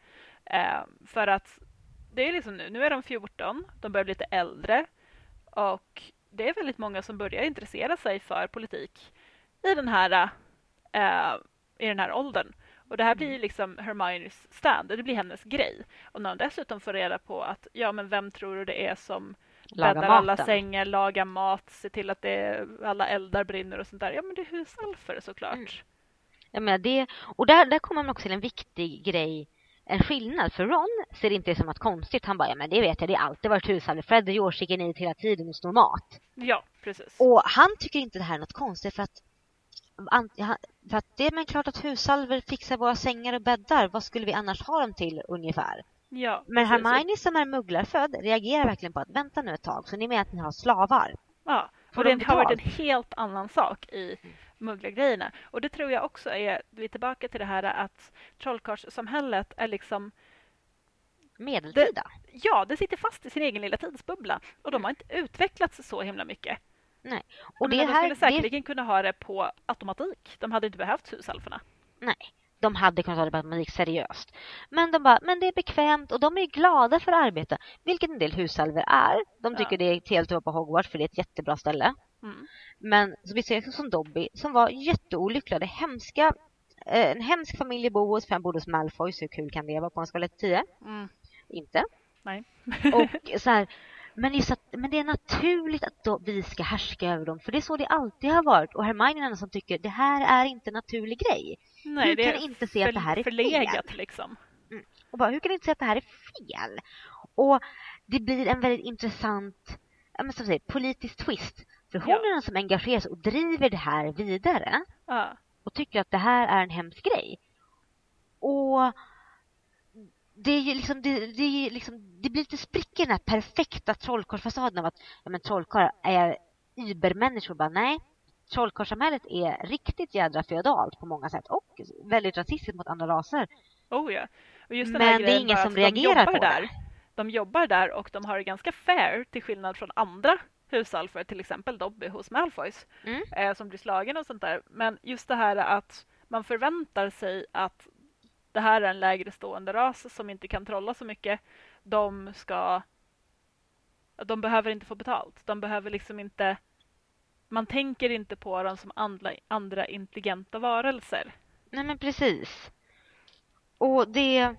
Speaker 3: Eh, för att det är liksom nu, nu är de 14, de börjar bli lite äldre och det är väldigt många som börjar intressera sig för politik i den här, eh, i den här åldern. Och det här blir mm. liksom Hermiones stand, det blir hennes grej. Och när hon dessutom får reda på att, ja men vem tror du det är som bäddar alla sängar, lagar mat, ser till att det, alla eldar brinner och sånt där. Ja men det är husalfer såklart. Mm.
Speaker 2: Ja, men det, och där, där kommer man också till en viktig grej en skillnad. För Ron ser inte det som något konstigt. Han bara, ja men det vet jag, det har alltid varit hushåll. Fred och George gick in hela tiden och snor mat.
Speaker 3: Ja, precis.
Speaker 2: Och han tycker inte det här är något konstigt för att för att det är men klart att hussalver fixar våra sängar och bäddar. Vad skulle vi annars ha dem till ungefär?
Speaker 3: Ja,
Speaker 2: men Hermione som är mugglarfödd reagerar verkligen på att vänta nu ett tag. Så ni menar att ni har slavar?
Speaker 3: Ja, och det har varit en helt annan sak i mugglargrejerna. Och det tror jag också är, vi är tillbaka till det här att trollkarlssamhället är liksom
Speaker 2: Medeltida?
Speaker 3: Det, ja, det sitter fast i sin egen lilla tidsbubbla. Och de har inte utvecklats så himla mycket.
Speaker 2: Nej.
Speaker 3: Och det här, de skulle säkerligen det... kunna ha det på automatik. De hade inte behövt husalferna.
Speaker 2: Nej, de hade kunnat ha det på automatik seriöst. Men de bara, men det är bekvämt och de är glada för att arbeta. Vilket en del husalver är. De tycker ja. det är trevligt att på Hogwarts för det är ett jättebra ställe. Mm. Men så vi ser som Dobby som var jätteolycklig. Det hemska, eh, en hemsk familj i hos, för han bodde hos Malfoy, hur kul kan det vara på en skala 10? Mm. Inte.
Speaker 3: Nej.
Speaker 2: och så här, men, det är så att, men det är naturligt att då vi ska härska över dem. För det är så det alltid har varit. Och Hermione är den som tycker det här är inte en naturlig grej.
Speaker 3: Nej, du kan inte se att det här är förlegat, fel. Liksom.
Speaker 2: Mm. Och bara, hur kan du inte se att det här är fel? Och det blir en väldigt intressant men som säger, politisk twist. För hon ja. är den som engagerar sig och driver det här vidare.
Speaker 3: Ja.
Speaker 2: Och tycker att det här är en hemsk grej. Och det, är liksom, det, det, är liksom, det blir lite sprickor i den här perfekta trollkarlsfasaden av att ja, men trollkarlar är übermänniskor. Bara, nej, trollkarlssamhället är riktigt jädra feodalt på många sätt och väldigt rasistiskt mot andra raser.
Speaker 3: Oh ja.
Speaker 2: Och just den Men det är ingen som reagerar
Speaker 3: de
Speaker 2: på
Speaker 3: där.
Speaker 2: det.
Speaker 3: De jobbar där och de har det ganska fair till skillnad från andra husalfer, till exempel Dobby hos Malfoys, mm. eh, som blir slagen och sånt där. Men just det här att man förväntar sig att det här är en lägre stående ras som inte kan trolla så mycket. De ska... De behöver inte få betalt. De behöver liksom inte... Man tänker inte på dem som andra, andra intelligenta varelser.
Speaker 2: Nej, men precis. Och det...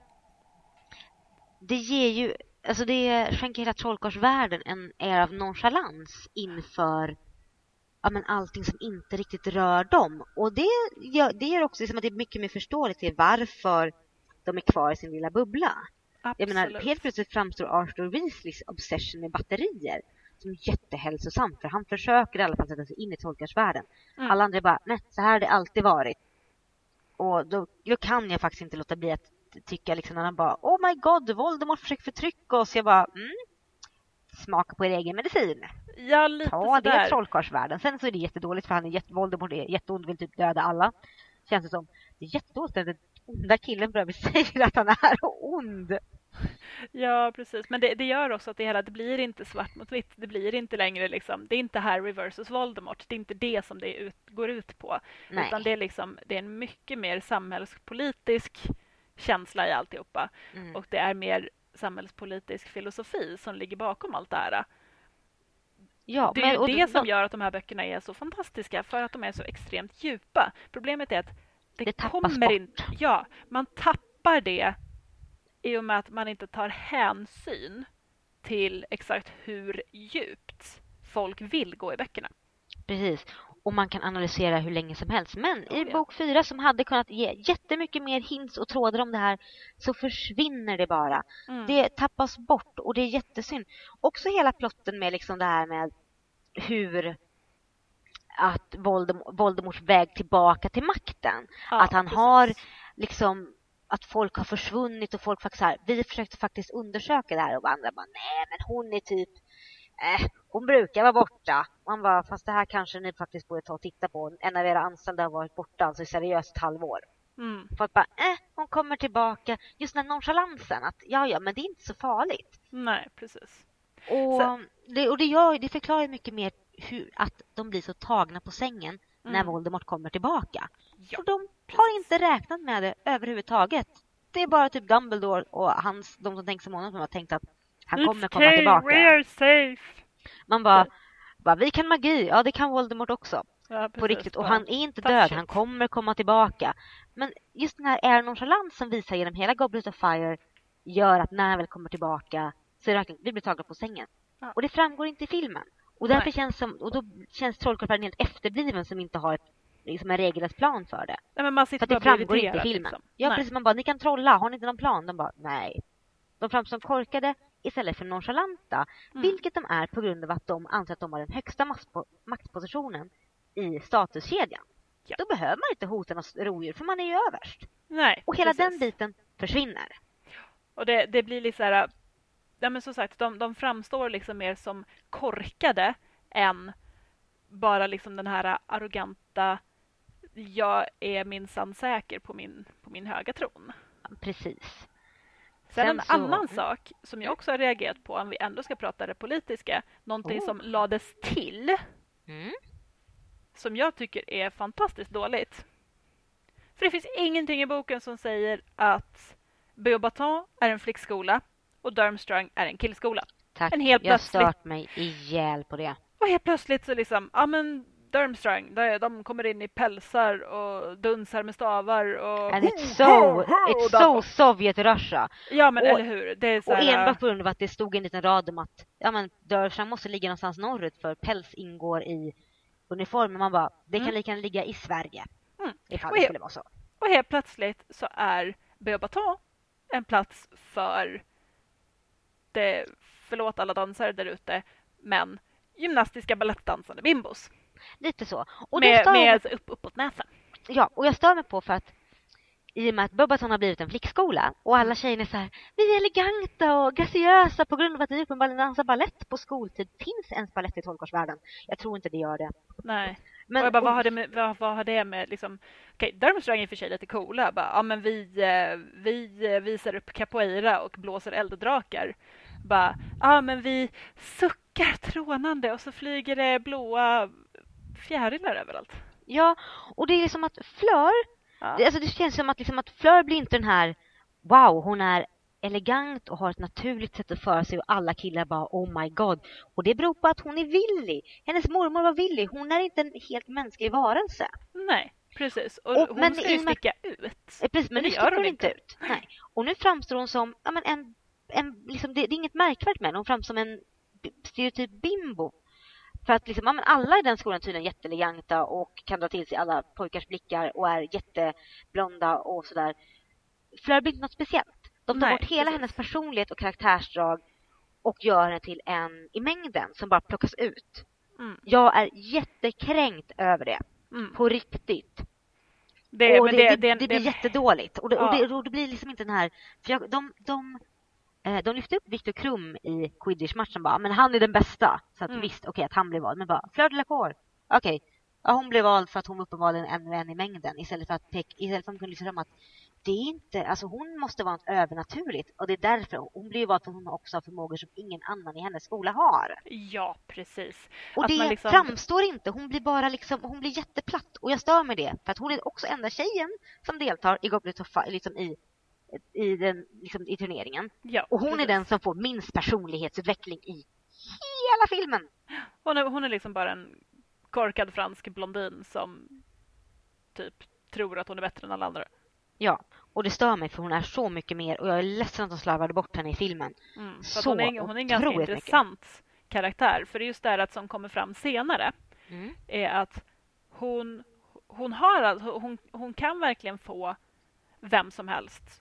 Speaker 2: Det ger ju... Alltså det skänker hela trollkarlsvärlden en är av nonchalans inför ja, men allting som inte riktigt rör dem. Och det gör, det gör också liksom att det är mycket mer förståeligt till varför de är kvar i sin lilla bubbla.
Speaker 3: Absolut.
Speaker 2: Jag menar, helt plötsligt framstår Arthur Weasleys obsession med batterier som jättehälsosam för han försöker i alla fall sätta sig in i tolkarsvärlden. Mm. Alla andra bara, nej, så här har det alltid varit. Och då, då kan jag faktiskt inte låta bli att tycka liksom när han bara, oh my god, Voldemort försöker förtrycka oss. Jag bara, mm, smaka på er egen medicin.
Speaker 3: Ja, lite
Speaker 2: Ta
Speaker 3: sådär.
Speaker 2: det trollkarlsvärlden. Sen så är det jättedåligt för han är jätte, Voldemort är jätteond vill typ döda alla. Känns det som. Det är jättedåligt att den onda killen bredvid säger att han är ond.
Speaker 3: Ja, precis. Men det, det, gör också att det hela, det blir inte svart mot vitt. Det blir inte längre liksom, det är inte Harry versus Voldemort. Det är inte det som det ut, går ut på. Nej. Utan det är liksom, det är en mycket mer samhällspolitisk känsla i alltihopa. Mm. Och det är mer samhällspolitisk filosofi som ligger bakom allt det här.
Speaker 2: Ja,
Speaker 3: det är men, det som gör att de här böckerna är så fantastiska, för att de är så extremt djupa. Problemet är att det, det kommer inte... Ja, man tappar det i och med att man inte tar hänsyn till exakt hur djupt folk vill gå i böckerna.
Speaker 2: Precis och man kan analysera hur länge som helst. Men oh, i ja. bok fyra som hade kunnat ge jättemycket mer hints och trådar om det här så försvinner det bara. Mm. Det tappas bort och det är jättesynd. Också hela plotten med liksom det här med hur att Voldemort, Voldemorts väg tillbaka till makten. Ja, att han precis. har liksom att folk har försvunnit och folk faktiskt här, vi försökte faktiskt undersöka det här och andra bara nej men hon är typ äh, hon brukar vara borta. Man bara, fast det här kanske ni faktiskt borde ta och titta på. En av era anställda har varit borta alltså i seriöst halvår.
Speaker 3: Mm.
Speaker 2: Folk bara, äh, hon kommer tillbaka. Just den nonchalansen, att ja, ja, men det är inte så farligt.
Speaker 3: Nej, precis.
Speaker 2: Och, så... det, och det, gör, det förklarar mycket mer hur, att de blir så tagna på sängen mm. när Voldemort kommer tillbaka. Ja, För de har inte räknat med det överhuvudtaget. Det är bara typ Dumbledore och hans, de som tänker som honom som har tänkt att han kommer It's komma tillbaka.
Speaker 3: We're safe.
Speaker 2: Man bara, bara, vi kan magi. Ja, det kan Voldemort också. Ja, på riktigt. Och han är inte död. Han kommer komma tillbaka. Men just den här air nonchalans som visar genom hela Goblet of Fire gör att när han väl kommer tillbaka så är det vi blir tagna på sängen. Ja. Och det framgår inte i filmen. Och därför Nej. känns som, och då känns Trollkarlen helt efterbliven som inte har ett, liksom en regelrätt plan för det.
Speaker 3: Nej, men man sitter
Speaker 2: för det framgår inte i filmen.
Speaker 3: Liksom.
Speaker 2: Ja, Nej. precis. Man bara, ni kan trolla. Har ni inte någon plan? De bara, nej. De framstår som korkade istället för nonchalanta, mm. vilket de är på grund av att de anser att de har den högsta maktpositionen i statuskedjan. Ja. Då behöver man inte hota något rovdjur för man är ju överst.
Speaker 3: Nej,
Speaker 2: och hela
Speaker 3: precis.
Speaker 2: den biten försvinner.
Speaker 3: Och det, det blir lite så här... Ja, men som sagt, de, de framstår liksom mer som korkade än bara liksom den här arroganta jag är minsann säker på min, på min höga tron.
Speaker 2: Precis.
Speaker 3: Sen, Sen en så... annan sak som jag också har reagerat på, om vi ändå ska prata det politiska, någonting oh. som lades till, mm. som jag tycker är fantastiskt dåligt. För det finns ingenting i boken som säger att Beaubaton är en flickskola och Durmstrang är en killskola.
Speaker 2: Tack, en helt jag har stört mig ihjäl på det.
Speaker 3: Och helt plötsligt så liksom, ja men Durmstrang, de kommer in i pälsar och dunsar med stavar och...
Speaker 2: And it's so, it's so Soviet Russia.
Speaker 3: Ja men och, eller hur. Det är
Speaker 2: så och enbart på grund av att det stod en liten rad om att ja, men Durmstrang måste ligga någonstans norrut för päls ingår i uniformen. Man bara, det kan mm. lika gärna ligga i Sverige. Mm. Ifall det skulle vara så.
Speaker 3: Och helt plötsligt så är Beaubaton en plats för det, förlåt alla dansare där ute, men gymnastiska balettdansande bimbos.
Speaker 2: Lite så.
Speaker 3: Och med med upp, uppåt näsan.
Speaker 2: Ja, och jag stör mig på för att i och med att Bubbaton har blivit en flickskola och alla tjejer är så här, vi är eleganta och graciösa på grund av att vi uppenbarligen dansar ballett på skoltid. Finns ens ballett i trollkarlsvärlden? Jag tror inte det gör det.
Speaker 3: Nej. Men, och jag bara, vad har det med, vad, vad har det med liksom, okej, okay, Durmstrang är i och för sig lite coola. Bara, ja men vi, eh, vi eh, visar upp capoeira och blåser elddrakar. Bara, ja men vi suckar trånande och så flyger det blåa fjärilar överallt.
Speaker 2: Ja, och det är som att Flör, ja. det, alltså det känns som att, liksom att Flör blir inte den här, wow, hon är elegant och har ett naturligt sätt att föra sig och alla killar bara oh my god. Och det beror på att hon är villig. Hennes mormor var villig. Hon är inte en helt mänsklig varelse.
Speaker 3: Nej, precis. Och, och hon men ska ju sticka ut.
Speaker 2: Eh, precis, men, nu sticker hon inte ut. Nej. Och nu framstår hon som ja, men en, en liksom, det, det är inget märkvärdigt med henne. Hon framstår som en stereotyp bimbo. För att liksom, ja, men alla i den skolan är tydligen jätteeleganta och kan dra till sig alla pojkars blickar och är jätteblonda och sådär. Fleur blir inte något speciellt. De tar Nej, bort hela precis. hennes personlighet och karaktärsdrag och gör henne till en i mängden som bara plockas ut. Mm. Jag är jättekränkt över det. Mm. På riktigt. Det, och det, det, det, det, blir jättedåligt. Och det, ja. och, och det blir liksom inte den här... För jag, de, de, de lyfte upp Viktor Krum i quidditch-matchen bara, men han är den bästa. Så att mm. visst, okej okay, att han blev vald. Men bara, Fleur de. Okej, okay. ja, hon blev vald för att hon var uppenbarligen ännu en i mängden. Istället för att, istället för att hon kunde lyfta fram att det är inte, alltså hon måste vara något övernaturligt och det är därför hon blir vald för hon också har förmågor som ingen annan i hennes skola har.
Speaker 3: Ja, precis.
Speaker 2: Och att det liksom... framstår inte, hon blir bara liksom, hon blir jätteplatt och jag stör mig det för att hon är också enda tjejen som deltar i Goblet of Fire, liksom i i, den, liksom, i turneringen.
Speaker 3: Ja,
Speaker 2: och hon
Speaker 3: precis.
Speaker 2: är den som får minst personlighetsutveckling i hela filmen.
Speaker 3: Hon är, hon är liksom bara en korkad fransk blondin som typ tror att hon är bättre än alla andra.
Speaker 2: Ja, och det stör mig för hon är så mycket mer och jag är ledsen att de slarvade bort henne i filmen.
Speaker 3: Mm, så hon är, hon är en ganska intressant mycket. karaktär. För det är just det att som kommer fram senare mm. är att hon, hon, har, hon, hon kan verkligen få vem som helst.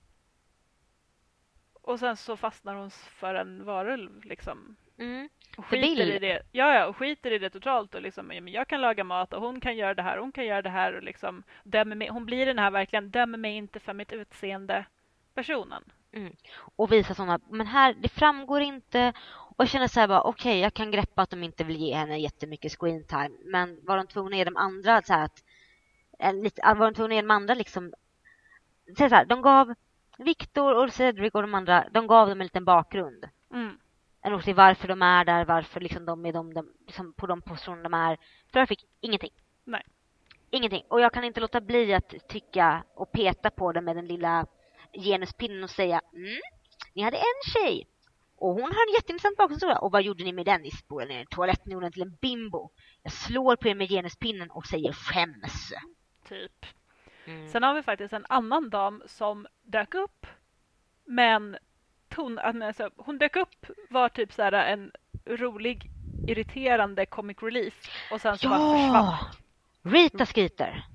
Speaker 3: Och sen så fastnar hon för en varulv liksom.
Speaker 2: Mm.
Speaker 3: Och skiter i det. Ja, ja, och skiter i det totalt. Och liksom, ja, men jag kan laga mat och hon kan göra det här, hon kan göra det här. Och liksom, dömer mig. Hon blir den här verkligen, dömer mig inte för mitt utseende personen.
Speaker 2: Mm. Och visa sådana, men här, det framgår inte. Och jag känner så här bara, okej, okay, jag kan greppa att de inte vill ge henne jättemycket screen time. Men var de tvungna att ge de andra så här att, lite, var de tvungna att ge de andra liksom, så här, de gav Victor och Cedric och de andra, de gav dem en liten bakgrund.
Speaker 3: Mm
Speaker 2: en orsak till varför de är där, varför liksom de är de, de liksom på de positioner de är. För jag fick ingenting.
Speaker 3: Nej.
Speaker 2: Ingenting. Och jag kan inte låta bli att tycka och peta på det med den lilla genuspinnen och säga mm, ni hade en tjej och hon har en jätteintressant bakgrundshistoria. Och vad gjorde ni med den? Ni spolade ner toaletten och gjorde den till en bimbo. Jag slår på er med genuspinnen och säger skäms.
Speaker 3: Typ. Mm. Sen har vi faktiskt en annan dam som dök upp men hon, alltså, hon dök upp, var typ så här en rolig, irriterande comic relief och sen så ja! bara försvann.
Speaker 2: Rita Skeeter.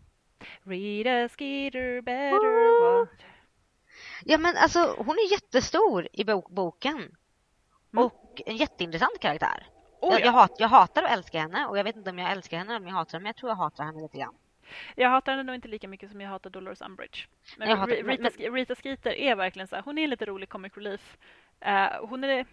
Speaker 3: Rita Skeeter better watch.
Speaker 2: Ja men alltså hon är jättestor i bok boken. Mm. Och en jätteintressant karaktär. Oh, jag, jag, hat, jag hatar och älskar henne och jag vet inte om jag älskar henne eller om jag hatar henne men jag tror jag hatar henne lite grann.
Speaker 3: Jag hatar henne nog inte lika mycket som jag hatar Dolores Umbridge. Men,
Speaker 2: hatar-
Speaker 3: Rita,
Speaker 2: men-
Speaker 3: Rita, Rita Skeeter är verkligen så här, hon är lite rolig comic relief. Eh, hon, är,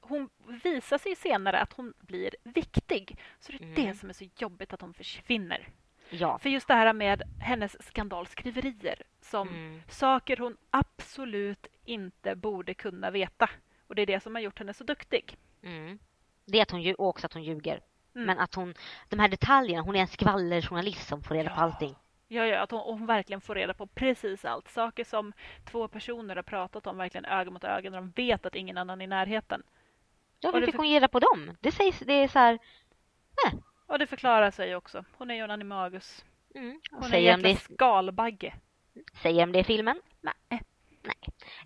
Speaker 3: hon visar sig senare att hon blir viktig. Så det är
Speaker 2: Mm.
Speaker 3: det som är så jobbigt att hon försvinner.
Speaker 2: Ja.
Speaker 3: För just det här med hennes skandalskriverier som
Speaker 2: Mm.
Speaker 3: saker hon absolut inte borde kunna veta. Och det är det som har gjort henne så duktig.
Speaker 2: Mm. Det är att hon och också att hon ljuger.
Speaker 3: Mm.
Speaker 2: Men att hon, de här detaljerna, hon är en skvallerjournalist som får reda på
Speaker 3: Ja.
Speaker 2: allting.
Speaker 3: Ja, ja, att hon, hon verkligen får reda på precis allt. Saker som två personer har pratat om verkligen öga mot öga när de vet att ingen annan är i närheten.
Speaker 2: Ja, hur fick
Speaker 3: för-
Speaker 2: hon reda på dem? Det sägs, det är så här,
Speaker 3: Och det förklarar sig också. Hon är ju en animagus.
Speaker 2: mm.
Speaker 3: Hon är en
Speaker 2: säger,
Speaker 3: jäkla
Speaker 2: det,
Speaker 3: skalbagge.
Speaker 2: säger de det i filmen?
Speaker 3: Nej.
Speaker 2: Nej.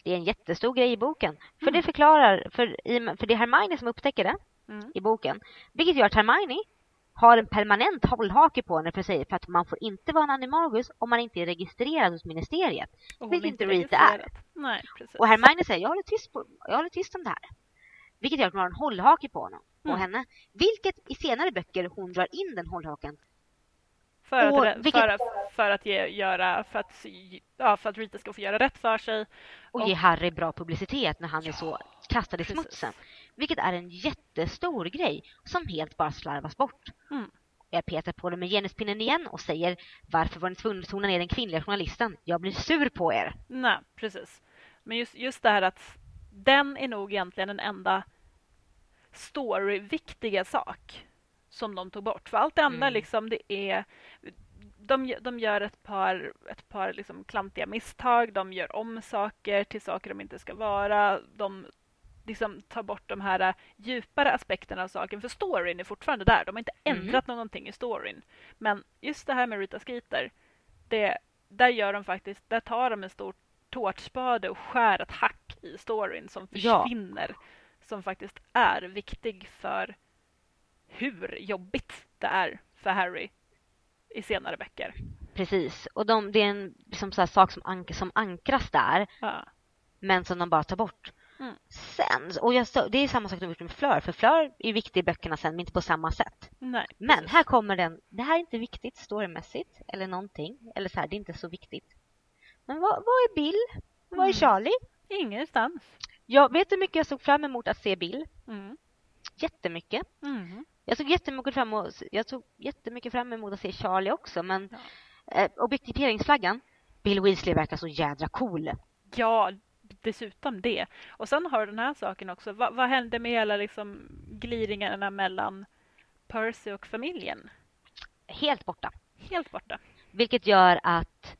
Speaker 2: Det är en jättestor grej i boken. För
Speaker 3: Mm.
Speaker 2: det förklarar, för, för det är Hermione som upptäcker det
Speaker 3: Mm.
Speaker 2: i boken. Vilket gör att Hermione har en permanent hållhake på henne för, sig, för att man får inte vara en animagus om man inte är registrerad hos ministeriet.
Speaker 3: Är
Speaker 2: inte Rita är.
Speaker 3: Nej, precis.
Speaker 2: Och Hermione säger jag håller tyst, på, jag håller tyst om det här. Vilket gör att man har en hållhake på honom och
Speaker 3: Mm.
Speaker 2: henne. Vilket i senare böcker hon drar in den hållhaken.
Speaker 3: För att,
Speaker 2: Och vilket-
Speaker 3: för, att, för att ge, göra, för att, ja, för att Rita ska få göra rätt för sig.
Speaker 2: Och,
Speaker 3: Och-
Speaker 2: ge Harry bra publicitet när han är
Speaker 3: Ja,
Speaker 2: så kastad i
Speaker 3: precis.
Speaker 2: smutsen. Vilket är en jättestor grej som helt bara slarvas bort.
Speaker 3: Mm.
Speaker 2: Jag petar på det med genuspinnen igen och säger varför var ni tvungna att tona ner den kvinnliga journalisten? Jag blir sur på er.
Speaker 3: Nej, precis. Men just, just det här att den är nog egentligen den enda story-viktiga sak som de tog bort. För allt det andra
Speaker 2: Mm.
Speaker 3: liksom, det är... De, de gör ett par, ett par liksom klantiga misstag, de gör om saker till saker de inte ska vara. De liksom tar bort de här äh, djupare aspekterna av saken. För storyn är fortfarande där. De har inte
Speaker 2: Mm.
Speaker 3: ändrat någonting i storyn. Men just det här med Rita Skeeter, det, där gör de faktiskt, där tar de en stor tårtspade och skär ett hack i storyn som
Speaker 2: Ja.
Speaker 3: försvinner. Som faktiskt är viktig för hur jobbigt det är för Harry i senare böcker.
Speaker 2: Precis. Och de, det är en liksom så sak som, ank som ankras där.
Speaker 3: Ja.
Speaker 2: men som de bara tar bort.
Speaker 3: Mm.
Speaker 2: Sen, och jag, det är samma sak de gjort med Flör, för Flör är viktig i böckerna sen, men inte på samma sätt.
Speaker 3: Nej,
Speaker 2: Men här kommer den, det här är inte viktigt storymässigt, eller någonting, eller så här, det är inte så viktigt. Men vad, vad är Bill? Vad är
Speaker 3: Mm.
Speaker 2: Charlie?
Speaker 3: Ingenstans.
Speaker 2: Jag vet hur mycket jag såg fram emot att se Bill.
Speaker 3: Mm.
Speaker 2: Jättemycket.
Speaker 3: Mm.
Speaker 2: Jag såg jättemycket fram emot, jag såg jättemycket fram emot att se Charlie också, men
Speaker 3: Ja.
Speaker 2: eh, objektifieringsflaggan, Bill Weasley verkar så jädra cool.
Speaker 3: Ja, dessutom det. Och sen har du den här saken också. Va, vad hände med hela liksom glidningarna mellan Percy och familjen?
Speaker 2: Helt borta.
Speaker 3: Helt borta.
Speaker 2: Vilket gör att...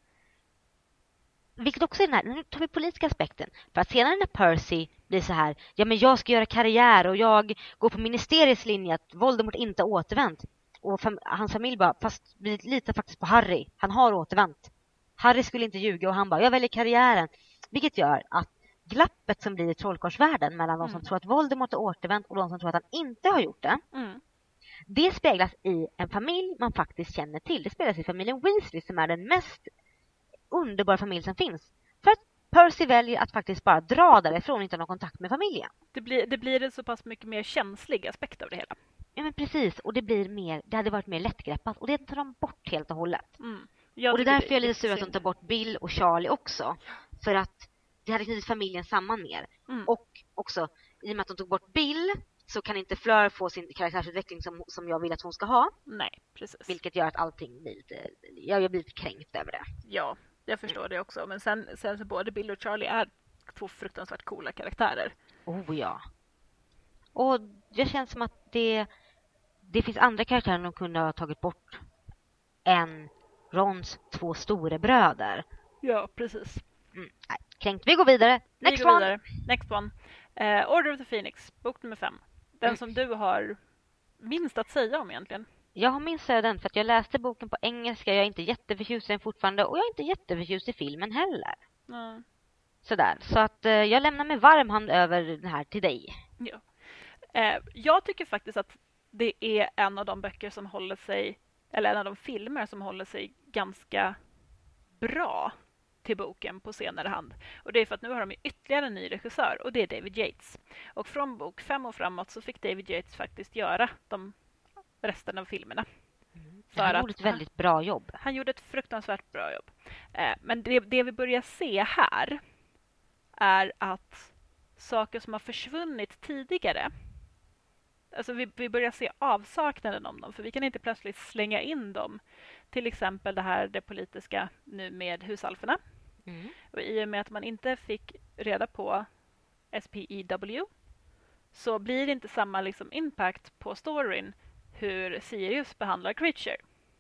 Speaker 2: Vilket också är den här, nu tar vi politiska aspekten. För att senare när Percy blir så här, ja men jag ska göra karriär och jag går på ministeriets linje att Voldemort inte återvänt. Och fam hans familj bara, fast vi litar faktiskt på Harry, han har återvänt. Harry skulle inte ljuga och han bara, jag väljer karriären. Vilket gör att glappet som blir i trollkarlsvärlden mellan de som
Speaker 3: Mm.
Speaker 2: tror att Voldemort har återvänt och de som tror att han inte har gjort det.
Speaker 3: Mm.
Speaker 2: Det speglas i en familj man faktiskt känner till. Det speglas i familjen Weasley som är den mest underbara familj som finns. För att Percy väljer att faktiskt bara dra därifrån ha någon kontakt med familjen.
Speaker 3: Det, blir, det blir en så pass mycket mer känslig aspekt av det hela.
Speaker 2: Ja men precis, och det blir mer, det hade varit mer lättgreppat och det tar de bort helt och hållet.
Speaker 3: Mm.
Speaker 2: Och det är därför jag är lite sur att de tar bort Bill och Charlie också. För att det hade knutit familjen samman mer.
Speaker 3: Mm.
Speaker 2: Och också, i och med att de tog bort Bill så kan inte Fleur få sin karaktärsutveckling som, som jag vill att hon ska ha.
Speaker 3: Nej, precis.
Speaker 2: Vilket gör att allting blir lite, jag, jag blir lite kränkt över det.
Speaker 3: Ja, jag förstår det också. Men sen, sen så både Bill och Charlie är två fruktansvärt coola karaktärer.
Speaker 2: Oh ja. Och det känns som att det, det finns andra karaktärer de kunde ha tagit bort än Rons två storebröder.
Speaker 3: Ja, precis.
Speaker 2: Mm, nej, kränkt. Vi går vidare.
Speaker 3: Vi
Speaker 2: Next
Speaker 3: går
Speaker 2: one.
Speaker 3: vidare. Next one. Eh, Order of the Phoenix, bok nummer fem. Den
Speaker 2: Mm.
Speaker 3: som du har minst att säga om egentligen.
Speaker 2: Jag har minst säga den för att jag läste boken på engelska. Jag är inte jätteförtjust i den fortfarande och jag är inte jätteförtjust i filmen heller.
Speaker 3: Mm.
Speaker 2: Sådär. Så att eh, jag lämnar med varm hand över den här till dig.
Speaker 3: Ja. Eh, jag tycker faktiskt att det är en av de böcker som håller sig, eller en av de filmer som håller sig ganska bra till boken på senare hand. Och det är för att nu har de ytterligare en ny regissör och det är David Yates. Och från bok fem och framåt så fick David Yates faktiskt göra de resten av filmerna.
Speaker 2: För han gjorde ett väldigt bra jobb.
Speaker 3: Han gjorde ett fruktansvärt bra jobb. Eh, men det, det vi börjar se här är att saker som har försvunnit tidigare Alltså vi, vi börjar se avsaknaden om dem, för vi kan inte plötsligt slänga in dem. Till exempel det här det politiska nu med husalferna. Mm. Och I och med att man inte fick reda på SPEW så blir det inte samma liksom, impact på storyn hur Sirius behandlar Creature.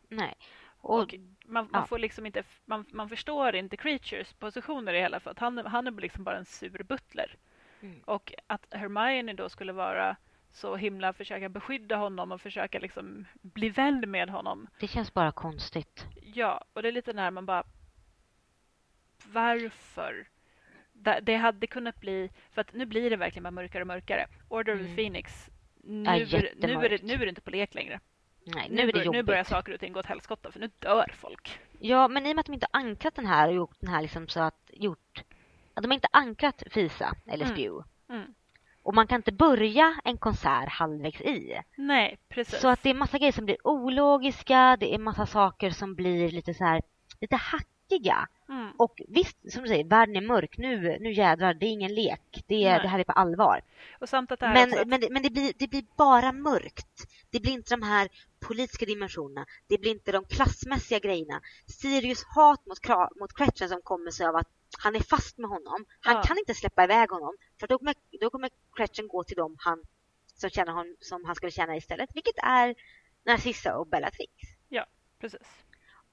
Speaker 2: Nej.
Speaker 3: Och, och man, man får liksom inte, man, man förstår inte Creatures positioner i hela för att han, han är liksom bara en sur butler. Mm. Och att Hermione då skulle vara så himla försöka beskydda honom och försöka liksom bli vän med honom.
Speaker 2: Det känns bara konstigt.
Speaker 3: Ja, och det är lite när man bara... Varför? Det hade kunnat bli... För att nu blir det verkligen bara mörkare och mörkare. Order mm. of the Phoenix, nu, är, nu, är det, nu är det inte på lek längre.
Speaker 2: Nej, nu, nu, är det jobbigt.
Speaker 3: nu börjar saker och ting gå åt helskotta för nu dör folk.
Speaker 2: Ja, men i och med att de inte ankrat den här och gjort den här liksom så att gjort... Att de inte ankrat FISA eller SPU. Mm. Mm. Och man kan inte börja en konsert halvvägs i.
Speaker 3: Nej, precis.
Speaker 2: Så att det är massa grejer som blir ologiska, det är massa saker som blir lite så här, lite hackiga. Mm. Och visst, som du säger, världen är mörk. Nu, nu jädrar, det är ingen lek. Det, är, det här är på allvar.
Speaker 3: Och samt att det
Speaker 2: men, att... men, det, men det, blir, det blir bara mörkt. Det blir inte de här politiska dimensionerna. Det blir inte de klassmässiga grejerna. Sirius hat mot, mot Cretchen som kommer sig av att han är fast med honom. Han ja. kan inte släppa iväg honom. För då kommer, då kommer Cretchen gå till dem han, som känner honom som han skulle känna istället. Vilket är Narcissa och Bellatrix.
Speaker 3: Ja, precis.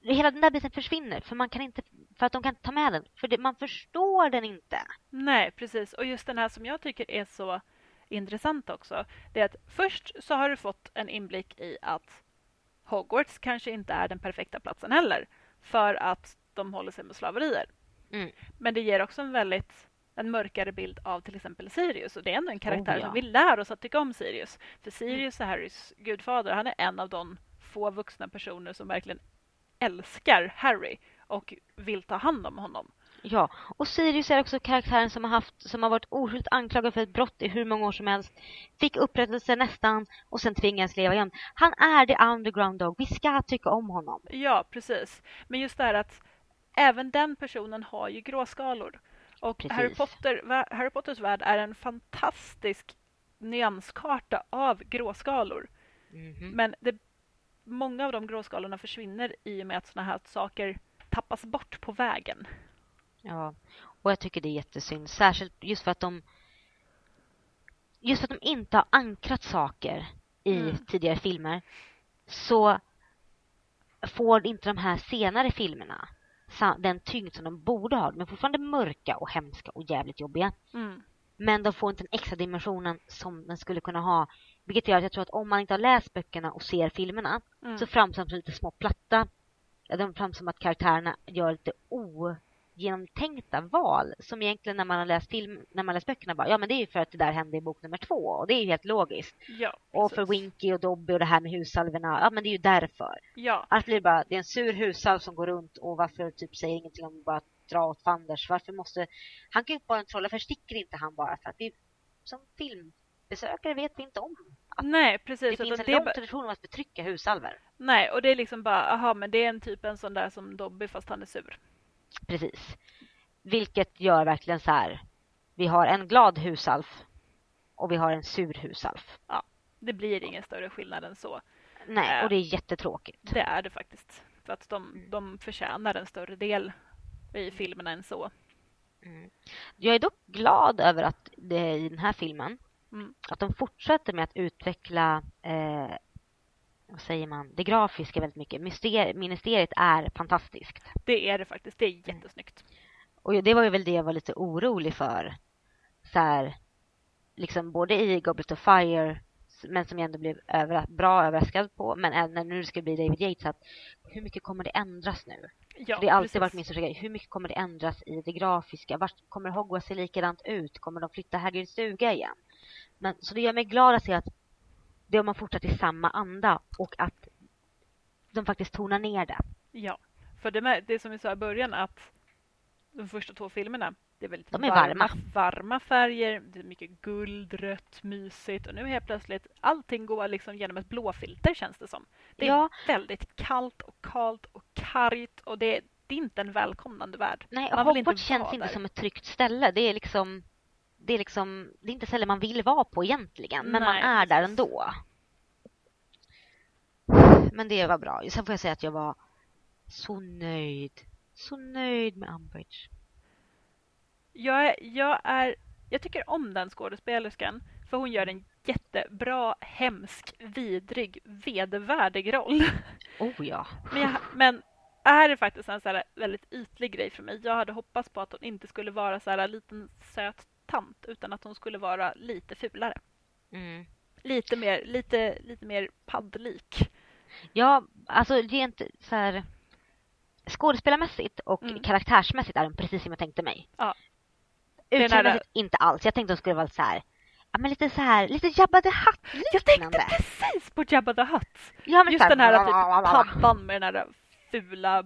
Speaker 2: Hela den där biten försvinner för, man kan inte, för att de kan inte ta med den. För det, man förstår den inte.
Speaker 3: Nej, precis. Och just den här som jag tycker är så intressant också. Det är att först så har du fått en inblick i att Hogwarts kanske inte är den perfekta platsen heller. För att de håller sig med slaverier. Mm. Men det ger också en väldigt en mörkare bild av till exempel Sirius. Och det är ändå en karaktär oh, ja. som vi lär oss att tycka om Sirius. För Sirius är Harrys gudfader. Han är en av de få vuxna personer som verkligen älskar Harry och vill ta hand om honom.
Speaker 2: Ja, och Sirius är också karaktären som har, haft, som har varit oskyldigt anklagad för ett brott i hur många år som helst. Fick upprättelse nästan och sen tvingades leva igen. Han är the underground dog. Vi ska tycka om honom.
Speaker 3: Ja, precis. Men just det här att även den personen har ju gråskalor. Och Harry, Potter, Harry Potters värld är en fantastisk nyanskarta av gråskalor. Mm -hmm. Men det, många av de gråskalorna försvinner i och med att såna här saker tappas bort på vägen.
Speaker 2: Ja, och jag tycker det är jättesynd. Särskilt just för att de just för att de inte har ankrat saker i mm. tidigare filmer så får inte de här senare filmerna den tyngd som de borde ha. De är fortfarande mörka och hemska och jävligt jobbiga. Mm. Men de får inte den extra dimensionen som den skulle kunna ha. Vilket gör att jag tror att om man inte har läst böckerna och ser filmerna mm. så framstår de som lite små platta. De framstår som att karaktärerna gör lite o genomtänkta val som egentligen när man har läst film, när man läst böckerna bara, ja men det är ju för att det där hände i bok nummer två och det är ju helt logiskt.
Speaker 3: Ja,
Speaker 2: och för Winky och Dobby och det här med hussalverna, ja men det är ju därför.
Speaker 3: Ja.
Speaker 2: Att blir bara, det är en sur hussalv som går runt och varför typ säger ingenting om bara dra åt fanders, varför måste, han kan ju bara trolla, försticker inte han bara för att vi som filmbesökare vet vi inte om
Speaker 3: Nej, precis.
Speaker 2: Det finns en det lång tradition av att betrycka hussalver.
Speaker 3: Nej, och det är liksom bara, aha, men det är en typ en sån där som Dobby fast han är sur.
Speaker 2: Precis. Vilket gör verkligen så här. Vi har en glad husalf och vi har en sur husalf.
Speaker 3: Ja, det blir ingen större skillnad än så.
Speaker 2: Nej, och det är jättetråkigt.
Speaker 3: Det är det faktiskt. För att de, mm. de förtjänar en större del i filmerna än så.
Speaker 2: Mm. Jag är dock glad över att det i den här filmen mm. att de fortsätter med att utveckla eh, vad säger man, det grafiska väldigt mycket. Myster ministeriet är fantastiskt.
Speaker 3: Det är det faktiskt. Det är mm. jättesnyggt.
Speaker 2: Och det var ju väl det jag var lite orolig för. Så här, liksom både i Goblet of Fire men som jag ändå blev över, bra överraskad på. Men även när nu ska bli David Yates att hur mycket kommer det ändras nu? Ja, det har alltid precis. varit min största. Hur mycket kommer det ändras i det grafiska? Vart kommer Hogwarts se likadant ut? Kommer de flytta Hagrids stuga igen? Men, så det gör mig glad att se att det har man fortsatt i samma anda och att de faktiskt tonar ner det.
Speaker 3: Ja, för det, det som vi sa i början att de första två filmerna Det är väldigt
Speaker 2: De är varma.
Speaker 3: varma färger, det är mycket guld, rött, mysigt och nu helt plötsligt allting går liksom genom ett blåfilter känns det som. Det är
Speaker 2: Ja.
Speaker 3: väldigt kallt och kalt och kargt och det, det är inte en välkomnande värld.
Speaker 2: Nej,
Speaker 3: Man inte
Speaker 2: Hogwarts känns inte som ett tryggt ställe. Det är liksom det är liksom det är inte ställen man vill vara på egentligen, men man
Speaker 3: Nej,
Speaker 2: är där ändå. Men det var bra. Sen får jag säga att jag var så nöjd. Så nöjd med Umbridge.
Speaker 3: Jag, är, jag, är, jag tycker om den skådespelerskan för hon gör en jättebra, hemsk, vidrig, vedervärdig roll.
Speaker 2: Oh ja.
Speaker 3: Men, jag, men är det faktiskt en så här väldigt ytlig grej för mig. Jag hade hoppats på att hon inte skulle vara så här liten söt tant utan att hon skulle vara lite fulare.
Speaker 2: Mm.
Speaker 3: Lite mer, lite, lite mer paddlik.
Speaker 2: Ja, alltså rent så här skådespelarmässigt och
Speaker 3: Mm.
Speaker 2: karaktärsmässigt är den precis som jag tänkte mig.
Speaker 3: Ja.
Speaker 2: Utseendemässigt inte alls. Jag tänkte de skulle vara så här, ja men lite så här, lite Jabba the Hutt
Speaker 3: Jag tänkte precis på Jabba the Hutt!
Speaker 2: Ja,
Speaker 3: Just den här typ paddan med den här fula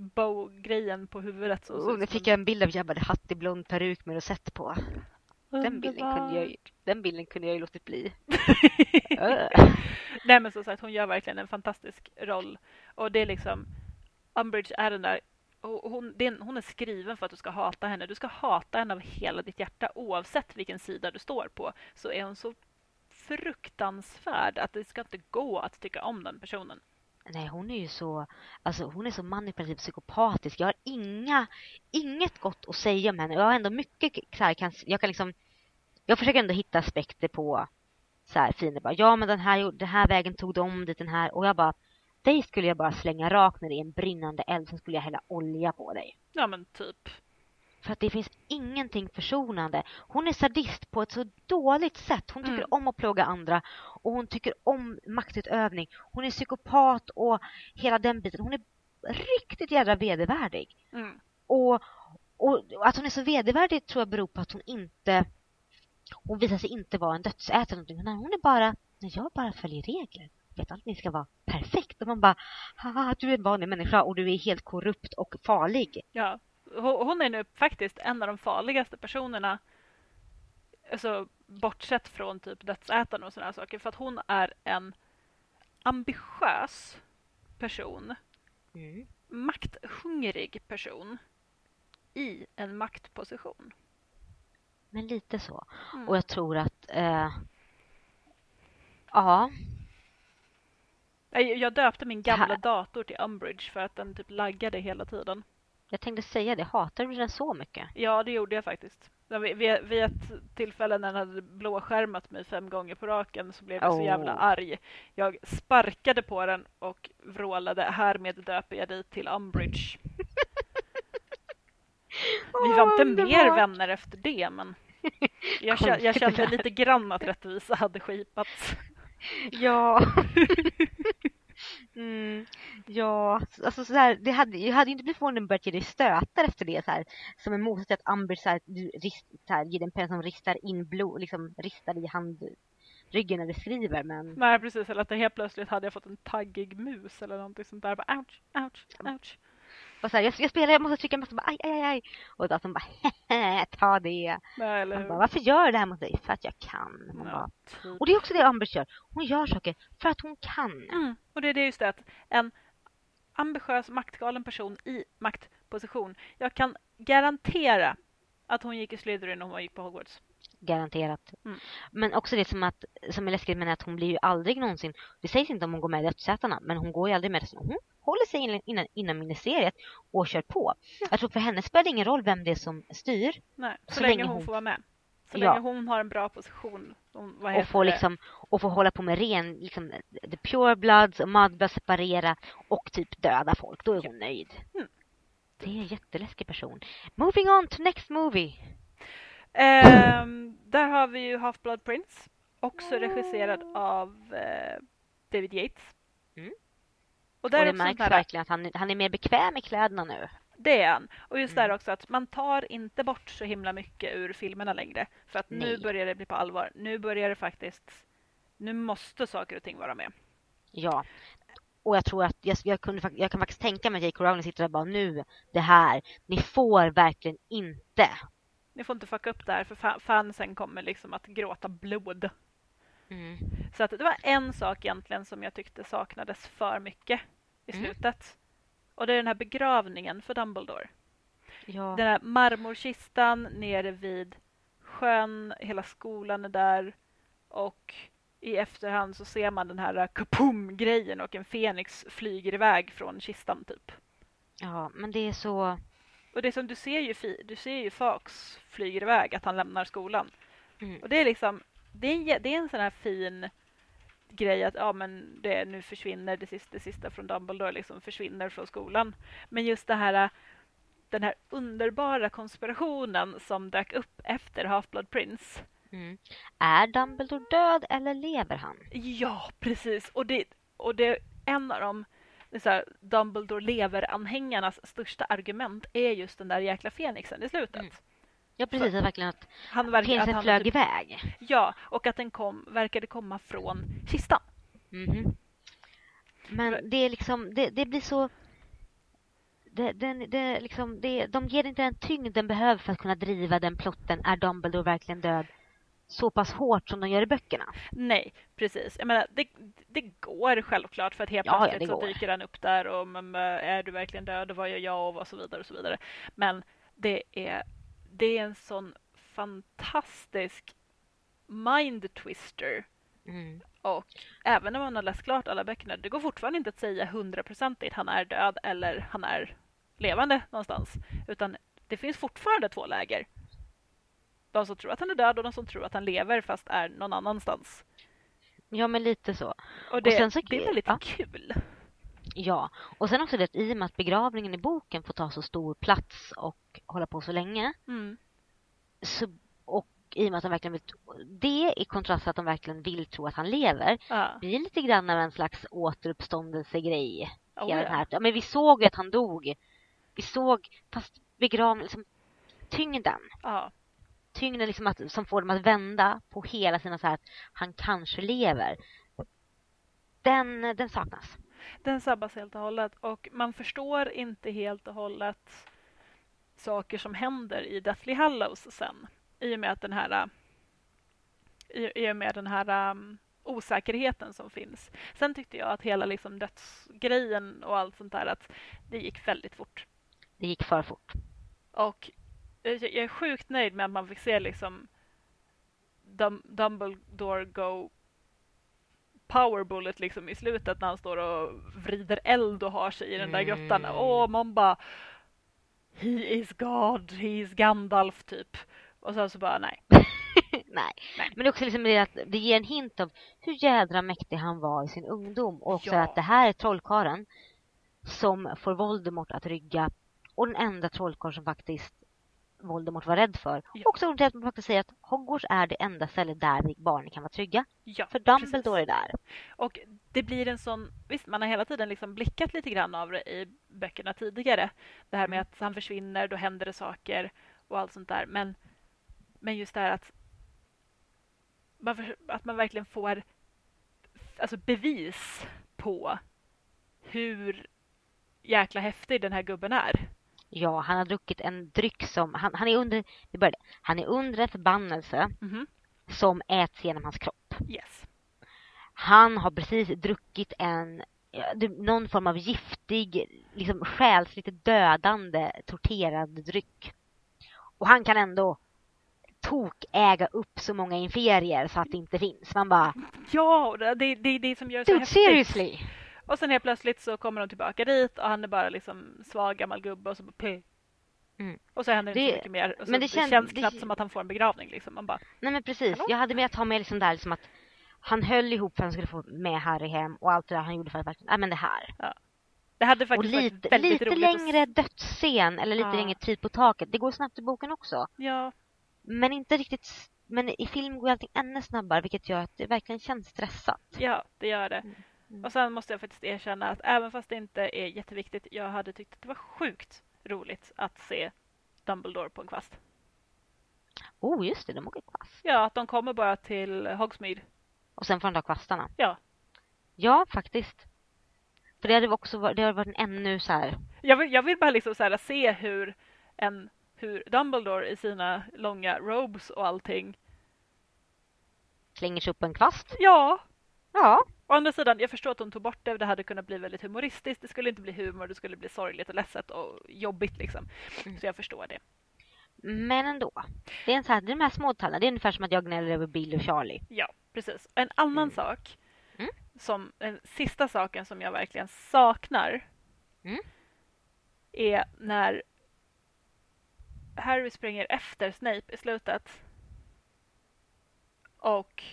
Speaker 3: bow-grejen på huvudet. ser
Speaker 2: Oh, nu fick jag en bild av Jabba the Hutt i blond peruk med rosett på. Den bilden, kunde jag, den bilden kunde jag ju låtit bli. Öh.
Speaker 3: Nej men som sagt, hon gör verkligen en fantastisk roll. Och det är liksom, Umbridge är den där, hon, är, hon är skriven för att du ska hata henne. Du ska hata henne av hela ditt hjärta oavsett vilken sida du står på. Så är hon så fruktansvärd att det ska inte gå att tycka om den personen.
Speaker 2: Nej, hon är ju så, alltså hon är så manipulativ psykopatisk. Jag har inga, inget gott att säga om henne. Jag har ändå mycket så här, kan, jag kan liksom, jag försöker ändå hitta aspekter på så här fina, bara, ja men den här, den här vägen tog de dit den här och jag bara, dig skulle jag bara slänga rakt ner i en brinnande eld, sen skulle jag hälla olja på dig.
Speaker 3: Ja men typ.
Speaker 2: För att det finns ingenting försonande. Hon är sadist på ett så dåligt sätt. Hon tycker
Speaker 3: Mm.
Speaker 2: om att plåga andra och hon tycker om maktutövning. Hon är psykopat och hela den biten. Hon är riktigt jävla vedervärdig.
Speaker 3: Mm.
Speaker 2: Och, och att hon är så vedervärdig tror jag beror på att hon inte hon visar sig inte vara en dödsätare. eller någonting. Hon är bara, nej, jag bara följer regler. Vet allting ska vara perfekt. Och man bara, haha, du är en vanlig människa och du är helt korrupt och farlig.
Speaker 3: Ja. Ho- Hon är nu faktiskt en av de farligaste personerna alltså, bortsett från typ dödsätarna och sådana saker. För att hon är en ambitiös person,
Speaker 2: Mm.
Speaker 3: makthungrig person i en maktposition.
Speaker 2: Men lite så.
Speaker 3: Mm.
Speaker 2: Och jag tror att... Eh, ja,
Speaker 3: Jag, jag döpte min gamla
Speaker 2: här-
Speaker 3: dator till Umbridge för att den typ laggade hela tiden.
Speaker 2: Jag tänkte säga det. Hatar du den så mycket?
Speaker 3: Ja, det gjorde jag faktiskt. Vid, vid, ett tillfälle när den hade blåskärmat mig fem gånger på raken så blev jag så
Speaker 2: Oh.
Speaker 3: jävla arg. Jag sparkade på den och vrålade härmed döper jag dig till Umbridge. Vi var inte mer
Speaker 2: Underbart.
Speaker 3: vänner efter det men jag, jag kände lite grann att rättvisa hade skipats.
Speaker 2: Ja. Ja, alltså så här, det hade, jag hade ju inte blivit förvånad om börjat ge dig stötar efter det. Så här, som en motsats till att Amber så här, rist, så här, ger dig en penna som ristar in blod, liksom ristar i handryggen när du skriver. Men
Speaker 3: Nej precis, eller att det helt plötsligt hade jag fått en taggig mus eller någonting sånt där. Bara, ouch, ouch, ouch.
Speaker 2: och så här, jag, jag spelar, jag måste trycka en massa, bara, aj, aj, aj. Och datorn bara, hehe, ta det.
Speaker 3: Nej, eller hur?
Speaker 2: bara, varför gör du det här mot dig? För att jag kan. Man bara,
Speaker 3: Ja, typ.
Speaker 2: och det är också det Amber gör. Hon gör saker för att hon kan.
Speaker 3: Mm. Och det är just det att en ambitiös maktgalen person i maktposition. Jag kan garantera att hon gick i Slytherin om hon gick på Hogwarts.
Speaker 2: Garanterat.
Speaker 3: Mm.
Speaker 2: Men också det som, att, som är läskigt med att hon blir ju aldrig någonsin, det sägs inte om hon går med i dödsätarna, men hon går ju aldrig med. Hon håller sig in- innan, inom ministeriet och kör på. Jag tror för henne spelar det ingen roll vem det är som styr
Speaker 3: Nej, så,
Speaker 2: Så
Speaker 3: länge,
Speaker 2: länge
Speaker 3: hon,
Speaker 2: hon-
Speaker 3: får vara med. Så
Speaker 2: Ja.
Speaker 3: länge hon har en bra position. Hon, vad
Speaker 2: och får, liksom, och får hålla på med ren, liksom, the pure bloods och mudbloods separera och typ döda folk. Då är hon nöjd.
Speaker 3: Mm.
Speaker 2: Det är en jätteläskig person. Moving on to next movie.
Speaker 3: Ehm, där har vi ju Half-Blood Prince. Också regisserad av eh, David Yates.
Speaker 2: Mm.
Speaker 3: Och där
Speaker 2: och det märks verkligen att han, han är mer bekväm i kläderna nu.
Speaker 3: Det är han. Och just
Speaker 2: Mm.
Speaker 3: där också att man tar inte bort så himla mycket ur filmerna längre. För att nu
Speaker 2: Nej.
Speaker 3: börjar det bli på allvar. Nu börjar det faktiskt... Nu måste saker och ting vara med.
Speaker 2: Ja. och jag tror att jag, jag, kunde, jag kan faktiskt tänka mig att J.K. Rowling sitter där och bara nu, det här, ni får verkligen inte.
Speaker 3: Ni får inte fucka upp det här för fansen kommer liksom att gråta blod. Mm. Så att det var en sak egentligen som jag tyckte saknades för mycket i mm. slutet. Mm. Och det är den här begravningen för Dumbledore. Ja. Den här marmorkistan nere vid sjön, hela skolan är där och i efterhand så ser man den här kapum-grejen och en fenix flyger iväg från kistan typ.
Speaker 2: Ja, men det är så...
Speaker 3: Och det är som du ser ju, du ser ju Fox flyger iväg, att han lämnar skolan. Mm. Och det är liksom, det är, det är en sån här fin grej att ja, men det, nu försvinner det sista, det sista från Dumbledore, liksom försvinner från skolan. Men just det här den här underbara konspirationen som dök upp efter Half-Blood Prince.
Speaker 2: Mm. Är Dumbledore död eller lever han?
Speaker 3: Ja, precis. Och det, och det är en av de så här, Dumbledore lever-anhängarnas största argument är just den där jäkla fenixen i slutet. Mm.
Speaker 2: Ja, precis. Att verkligen att han verkar, fenixen att flög typ, iväg.
Speaker 3: Ja, och att den kom, verkade komma från kistan.
Speaker 2: Mm. Men det är liksom, det, det blir så det, den, det, liksom, det, de ger inte den tyngd den behöver för att kunna driva den plotten. Är Dumbledore verkligen död? så pass hårt som de gör i böckerna.
Speaker 3: Nej, precis. Jag menar, det, det går självklart för att helt ja, plötsligt ja, så dyker han upp där och men, är du verkligen död och vad gör jag och så vidare och så vidare. Men det är, det är en sån fantastisk mind twister. Mm. Och även när man har läst klart alla böckerna, det går fortfarande inte att säga hundraprocentigt han är död eller han är levande någonstans. Utan det finns fortfarande två läger. De som tror att han är död och de som tror att han lever fast är någon annanstans.
Speaker 2: Ja, men lite så.
Speaker 3: Och det, och så, det är väldigt ja. kul.
Speaker 2: Ja, och sen också det i och med att begravningen i boken får ta så stor plats och hålla på så länge. Mm. Så, och i och med att de verkligen vill, det i kontrast till att de verkligen vill tro att han lever, ja. blir lite grann av en slags återuppståndelsegrej. Oh, ja. Den här. Ja, men vi såg ju att han dog. Vi såg, fast begravningen, liksom, tyngden. Ja. Tyngden liksom att, som får dem att vända på hela sina så här att han kanske lever. Den, den saknas.
Speaker 3: Den sabbas helt och hållet och man förstår inte helt och hållet saker som händer i Deathly Hallows sen i och med att den här i, i och med den här um, osäkerheten som finns. Sen tyckte jag att hela liksom dödsgrejen och allt sånt där att det gick väldigt fort.
Speaker 2: Det gick för fort.
Speaker 3: Och jag är sjukt nöjd med att man fick se liksom Dumbledore go power bullet liksom i slutet när han står och vrider eld och har sig i den där grottan. Mm. Åh, man bara He is God, he is Gandalf typ. Och sen så bara nej.
Speaker 2: nej. nej. Men också liksom det att det ger en hint av hur jädra mäktig han var i sin ungdom. Och också ja. att det här är trollkaren som får Voldemort att rygga. Och den enda trollkarlen som faktiskt Voldemort var rädd för. Ja. Också roligt att man faktiskt säger att Hogwarts är det enda stället där barnen kan vara trygga. Ja, för Dumbledore precis. är där.
Speaker 3: Och det blir en sån... Visst, man har hela tiden liksom blickat lite grann av det i böckerna tidigare. Det här med mm. att han försvinner, då händer det saker och allt sånt där. Men men just det här att man, att man verkligen får alltså bevis på hur jäkla häftig den här gubben är.
Speaker 2: Ja, han har druckit en dryck som... Han, han är under... Vi började. Han är under en förbannelse mm som äts genom hans kropp.
Speaker 3: Yes.
Speaker 2: Han har precis druckit en någon form av giftig, liksom själsligt dödande, torterad dryck. Och han kan ändå tok äga upp så många inferier så att det inte finns. Man bara...
Speaker 3: Ja, det är det, det som gör det så
Speaker 2: Dude, häftigt. seriously?
Speaker 3: Och sen helt plötsligt så kommer de tillbaka dit och han är bara liksom svag gammal gubbe och så bara Mm. Och så händer det inte så mycket mer. Och men det, det känns, känns knappt det... som att han får en begravning. Liksom. Man bara,
Speaker 2: Nej men precis. Hallå? Jag hade med att ha med liksom där liksom att han höll ihop för att han skulle få med Harry hem och allt det där han gjorde för att verkligen, nej men det här. Ja.
Speaker 3: Det hade faktiskt och lite, varit
Speaker 2: lite längre dödsscen eller lite ja. längre tid på taket. Det går snabbt i boken också.
Speaker 3: Ja,
Speaker 2: men inte riktigt men i film går allting ännu snabbare vilket gör att det verkligen känns stressat.
Speaker 3: Ja, det gör det. Mm. Mm. Och sen måste jag faktiskt erkänna att även fast det inte är jätteviktigt, jag hade tyckt att det var sjukt roligt att se Dumbledore på en kvast.
Speaker 2: Oh, just det, de åker kvast.
Speaker 3: Ja, att de kommer bara till Hogsmeade.
Speaker 2: Och sen får de ta kvastarna?
Speaker 3: Ja.
Speaker 2: Ja, faktiskt. För det hade också varit, det hade varit en ännu så här...
Speaker 3: Jag vill, jag vill bara liksom så här se hur en hur Dumbledore i sina långa robes och allting
Speaker 2: Slänger sig upp en kvast.
Speaker 3: Ja.
Speaker 2: Ja.
Speaker 3: Å andra sidan, jag förstår att de tog bort det. Det hade kunnat bli väldigt humoristiskt. Det skulle inte bli humor. Det skulle bli sorgligt och ledset och jobbigt liksom.
Speaker 2: Mm.
Speaker 3: Så jag förstår det.
Speaker 2: Men ändå. Det är en så här, de här små detaljerna. Det är ungefär som att jag gnäller över Bill och Charlie.
Speaker 3: Ja, precis. En annan
Speaker 2: Mm.
Speaker 3: sak,
Speaker 2: Mm.
Speaker 3: som den sista saken som jag verkligen saknar
Speaker 2: Mm.
Speaker 3: är när Harry springer efter Snape i slutet och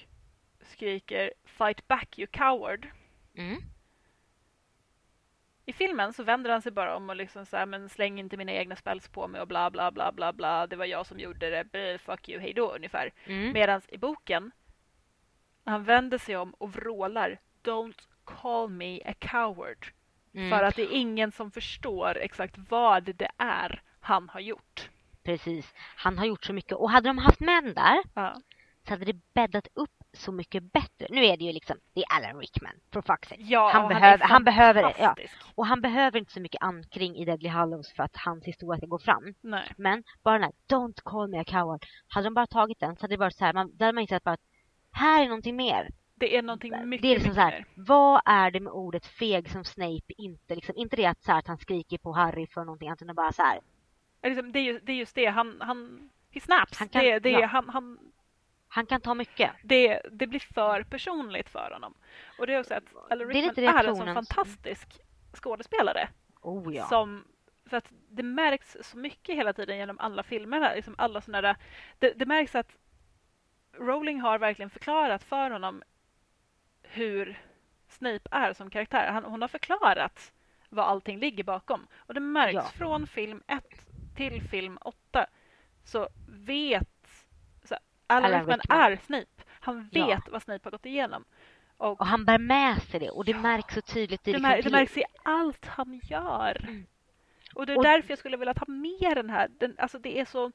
Speaker 3: skriker Fight back you coward.
Speaker 2: Mm.
Speaker 3: I filmen så vänder han sig bara om och liksom så här, men släng inte mina egna spells på mig och bla bla bla bla bla. Det var jag som gjorde det. Blah, fuck you, hej då ungefär.
Speaker 2: Mm.
Speaker 3: Medan i boken han vänder sig om och vrålar Don't call me a coward.
Speaker 2: Mm.
Speaker 3: För att det är ingen som förstår exakt vad det är han har gjort.
Speaker 2: Precis. Han har gjort så mycket. Och hade de haft män där
Speaker 3: Ja.
Speaker 2: så hade det bäddat upp så mycket bättre. Nu är det ju liksom, det är Alan Rickman, for fuck's sake.
Speaker 3: Ja,
Speaker 2: Han behöver-
Speaker 3: är
Speaker 2: han behöver det, ja. Och han behöver inte så mycket ankring i Deadly Hallows för att hans historia ska gå fram.
Speaker 3: Nej.
Speaker 2: Men bara den här, don't call me a coward. Hade de bara tagit den så hade det varit så här, man, där hade man insett bara att här är någonting mer.
Speaker 3: Det är någonting mycket,
Speaker 2: det är liksom
Speaker 3: mycket
Speaker 2: så här, vad är det med ordet feg som Snape inte liksom, inte det att, så här, att han skriker på Harry för någonting, utan bara så här,
Speaker 3: Det är liksom- Det är, ju, det är just det, han, han he snaps.
Speaker 2: Han kan-
Speaker 3: det, det,
Speaker 2: ja.
Speaker 3: han, han,
Speaker 2: han kan ta mycket.
Speaker 3: det, det blir för personligt för honom. Och det är också att Alan
Speaker 2: är
Speaker 3: Rickman
Speaker 2: lite
Speaker 3: är, en sån fantastisk skådespelare.
Speaker 2: Oh ja.
Speaker 3: Som, för att det märks så mycket hela tiden genom alla filmerna. Liksom alla såna där, det, det märks att Rowling har verkligen förklarat för honom hur Snape är som karaktär. Han, hon har förklarat vad allting ligger bakom. Och det märks
Speaker 2: Ja.
Speaker 3: från film 1 till film 8 så vet Alan,
Speaker 2: Alan
Speaker 3: Rickman,
Speaker 2: Rickman.
Speaker 3: är Snape. Han
Speaker 2: Ja.
Speaker 3: vet vad Snape har gått igenom. Och
Speaker 2: Och han bär med sig det och det
Speaker 3: Ja.
Speaker 2: märks så tydligt i
Speaker 3: det, mär, det märks i allt han gör.
Speaker 2: Mm.
Speaker 3: Och det är
Speaker 2: Och-
Speaker 3: därför jag skulle vilja ta med den här. Den, alltså det är så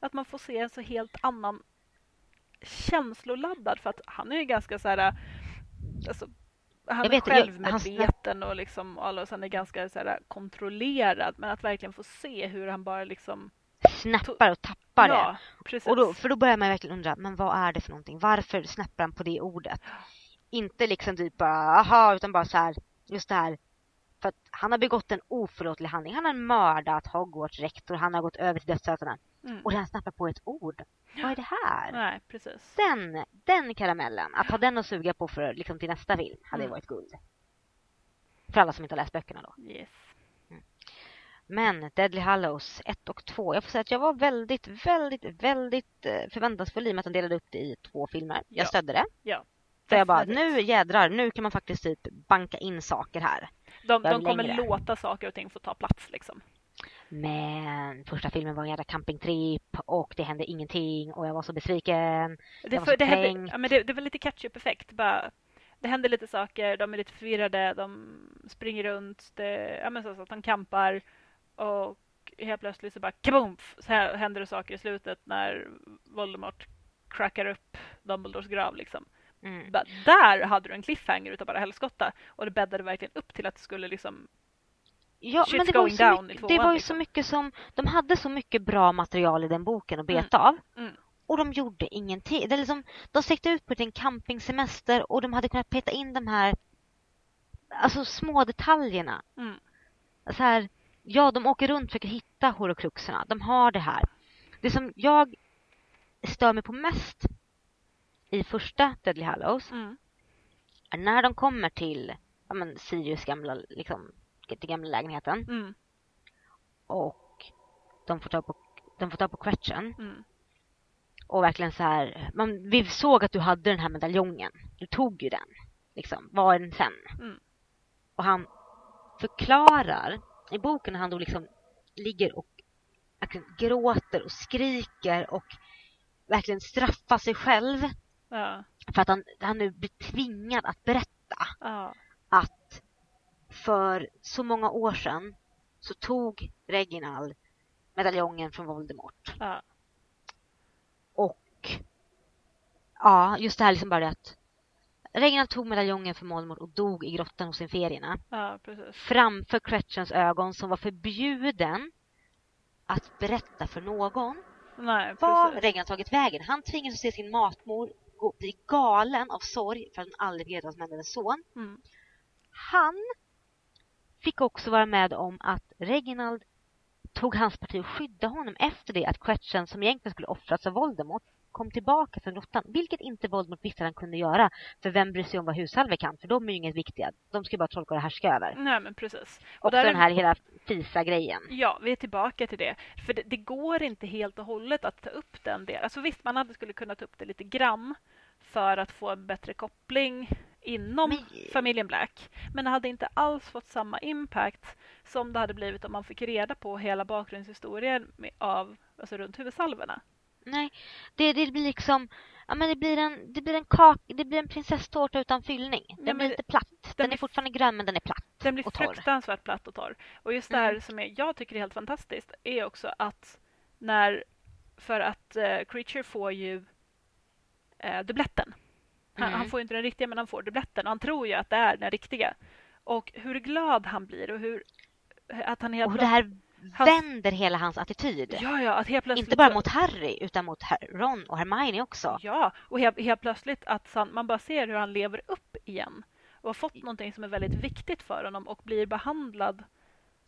Speaker 3: att man får se en så helt annan känsloladdad för att han är ju ganska så här alltså, han är
Speaker 2: vet, jag-
Speaker 3: självmedveten och liksom och sen är ganska så här kontrollerad men att verkligen få se hur han bara liksom
Speaker 2: snappar och tappar det.
Speaker 3: ja, precis.
Speaker 2: Och då, för då börjar man verkligen undra, men vad är det för någonting? Varför snappar han på det ordet? Inte liksom typ bara, aha, utan bara så här, just det här. För att han har begått en oförlåtlig handling. Han har mördat Hogwarts rektor, han har gått över till dödsstötarna.
Speaker 3: mm.
Speaker 2: Och han snappar på ett ord. Vad är det här?
Speaker 3: Nej, precis.
Speaker 2: Den, den karamellen, att ha den att suga på för liksom till nästa film hade
Speaker 3: Mm.
Speaker 2: varit guld. För alla som inte har läst böckerna då.
Speaker 3: Yes.
Speaker 2: Men Deadly Hallows 1 och 2. Jag får säga att jag var väldigt, väldigt, väldigt eh, förväntansfull i och med att de delade upp det i två filmer. Jag
Speaker 3: Ja.
Speaker 2: stödde det.
Speaker 3: Ja.
Speaker 2: För jag bara, nu jädrar, nu kan man faktiskt typ banka in saker här.
Speaker 3: De, de kommer
Speaker 2: längre.
Speaker 3: låta saker och ting få ta plats liksom.
Speaker 2: Men första filmen var en jävla campingtrip och det hände ingenting och jag var så besviken.
Speaker 3: Det,
Speaker 2: var
Speaker 3: för,
Speaker 2: så
Speaker 3: det, hände, ja, men det, det var lite ketchup-effekt. Bara, det händer lite saker, de är lite förvirrade, de springer runt, det, ja, men så, så de campar och helt plötsligt så bara kaboom! Så händer det saker i slutet när Voldemort crackar upp Dumbledores grav. Liksom.
Speaker 2: Mm.
Speaker 3: Bara, där hade du en cliffhanger utav bara helskotta och det bäddade verkligen upp till att det skulle liksom
Speaker 2: Ja,
Speaker 3: Shit's
Speaker 2: men det var, ju så mycket, det var ju
Speaker 3: liksom.
Speaker 2: så mycket som, de hade så mycket bra material i den boken att beta av.
Speaker 3: Mm.
Speaker 2: Och de gjorde ingenting. Det liksom, de sträckte ut på en campingsemester och de hade kunnat peta in de här alltså små detaljerna.
Speaker 3: Mm.
Speaker 2: Så här, ja, de åker runt och försöker hitta horocruxerna. De har det här. Det som jag stör mig på mest i första Deadly Hallows
Speaker 3: Mm.
Speaker 2: är när de kommer till ja, men, Sirius gamla, liksom, till gamla lägenheten
Speaker 3: Mm.
Speaker 2: och de får tag på, de får tag på Quetchen
Speaker 3: Mm.
Speaker 2: och verkligen så här, man, vi såg att du hade den här medaljongen. Du tog ju den. Liksom, var den sen?
Speaker 3: Mm.
Speaker 2: Och han förklarar, i boken när han då liksom ligger och gråter och skriker och verkligen straffar sig själv
Speaker 3: Ja.
Speaker 2: för att han, han nu blir tvingad att berätta
Speaker 3: Ja.
Speaker 2: att för så många år sedan så tog Reginald medaljongen från Voldemort.
Speaker 3: Ja.
Speaker 2: Och ja, just det här liksom bara det att Reginald tog medaljongen för Voldemort och dog i grottan hos Inferierna.
Speaker 3: Ja.
Speaker 2: Framför Cretchens ögon som var förbjuden att berätta för någon
Speaker 3: Nej,
Speaker 2: var. Reginald tagit vägen. Han tvingades att se sin matmor gå, bli galen av sorg för att hon aldrig hände med hennes son.
Speaker 3: Mm.
Speaker 2: Han fick också vara med om att Reginald tog hans parti och skyddade honom efter det att Cretchen, som egentligen skulle offras av Voldemort, kom tillbaka från grottan. Vilket inte Voldemort visste att han kunde göra. För vem bryr sig om vad hushalver kan? För de är ju inget viktiga. De ska bara tolka och härska över.
Speaker 3: Nej, men precis.
Speaker 2: Och
Speaker 3: där är-
Speaker 2: den här hela FISA-grejen.
Speaker 3: Ja, vi är tillbaka till det. För det, det går inte helt och hållet att ta upp den delen. Alltså visst, man hade skulle kunna ta upp det lite grann för att få en bättre koppling inom
Speaker 2: Men-
Speaker 3: familjen Black. Men det hade inte alls fått samma impact som det hade blivit om man fick reda på hela bakgrundshistorien med, av, alltså runt huvudsalverna.
Speaker 2: Nej, det, det blir liksom... Ja, men det blir en, det blir en kak, det blir en prinsesstårta utan fyllning. Den
Speaker 3: men
Speaker 2: blir lite platt. Den,
Speaker 3: blir-
Speaker 2: är fortfarande grön men den är platt
Speaker 3: Den blir
Speaker 2: och torr.
Speaker 3: fruktansvärt platt och torr. Och just det här
Speaker 2: Mm.
Speaker 3: som är, jag tycker är helt fantastiskt är också att när... För att eh, Creature får ju eh, dubbletten. Han,
Speaker 2: Mm.
Speaker 3: han får ju inte den riktiga men han får dubbletten och han tror ju att det är den riktiga. Och hur glad han blir och hur... Att han helt
Speaker 2: Och det här
Speaker 3: Hans-
Speaker 2: vänder hela hans attityd.
Speaker 3: Ja, ja, att helt plötsligt...
Speaker 2: Inte bara mot Harry utan mot Ron och Hermione också.
Speaker 3: Ja, och helt, helt plötsligt att han, man bara ser hur han lever upp igen och har fått någonting som är väldigt viktigt för honom och blir behandlad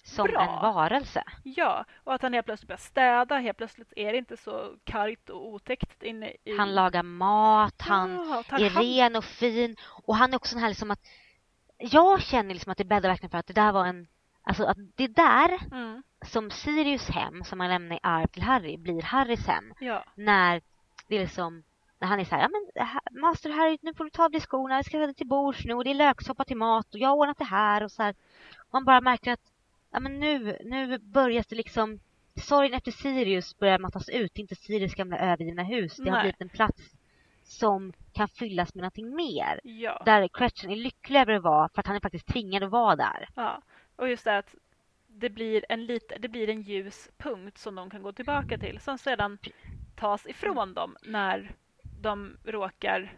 Speaker 2: Som
Speaker 3: Bra.
Speaker 2: en varelse.
Speaker 3: Ja, och att han helt plötsligt börjar städa. Helt plötsligt är det inte så kargt och otäckt inne i...
Speaker 2: Han lagar mat, han
Speaker 3: ja, tar
Speaker 2: är
Speaker 3: hand-
Speaker 2: ren och fin. Och han är också den här liksom att... Jag känner liksom att det bäddar verkligen för att det där var en... Alltså att det där
Speaker 3: Mm,
Speaker 2: som Sirius hem, som han lämnar i arv till Harry, blir Harrys hem.
Speaker 3: ja,
Speaker 2: När det är liksom... När han är så här, ja men Master Harry, nu får du ta av dig skorna, vi ska äta till bords nu och det är löksoppa till mat och jag har ordnat det här och så här. Man bara märker att, ja men nu, nu börjar det liksom... Sorgen efter Sirius börjar mattas ut. Det är inte Sirius gamla övergivna hus. Det har
Speaker 3: Nej.
Speaker 2: blivit en plats som kan fyllas med någonting mer.
Speaker 3: ja,
Speaker 2: Där Cretchen är lycklig över att vara för att han är faktiskt tvingad att vara där.
Speaker 3: ja. Och just det att det blir en, lit, det blir en ljus punkt som de kan gå tillbaka till som sedan tas ifrån dem när de råkar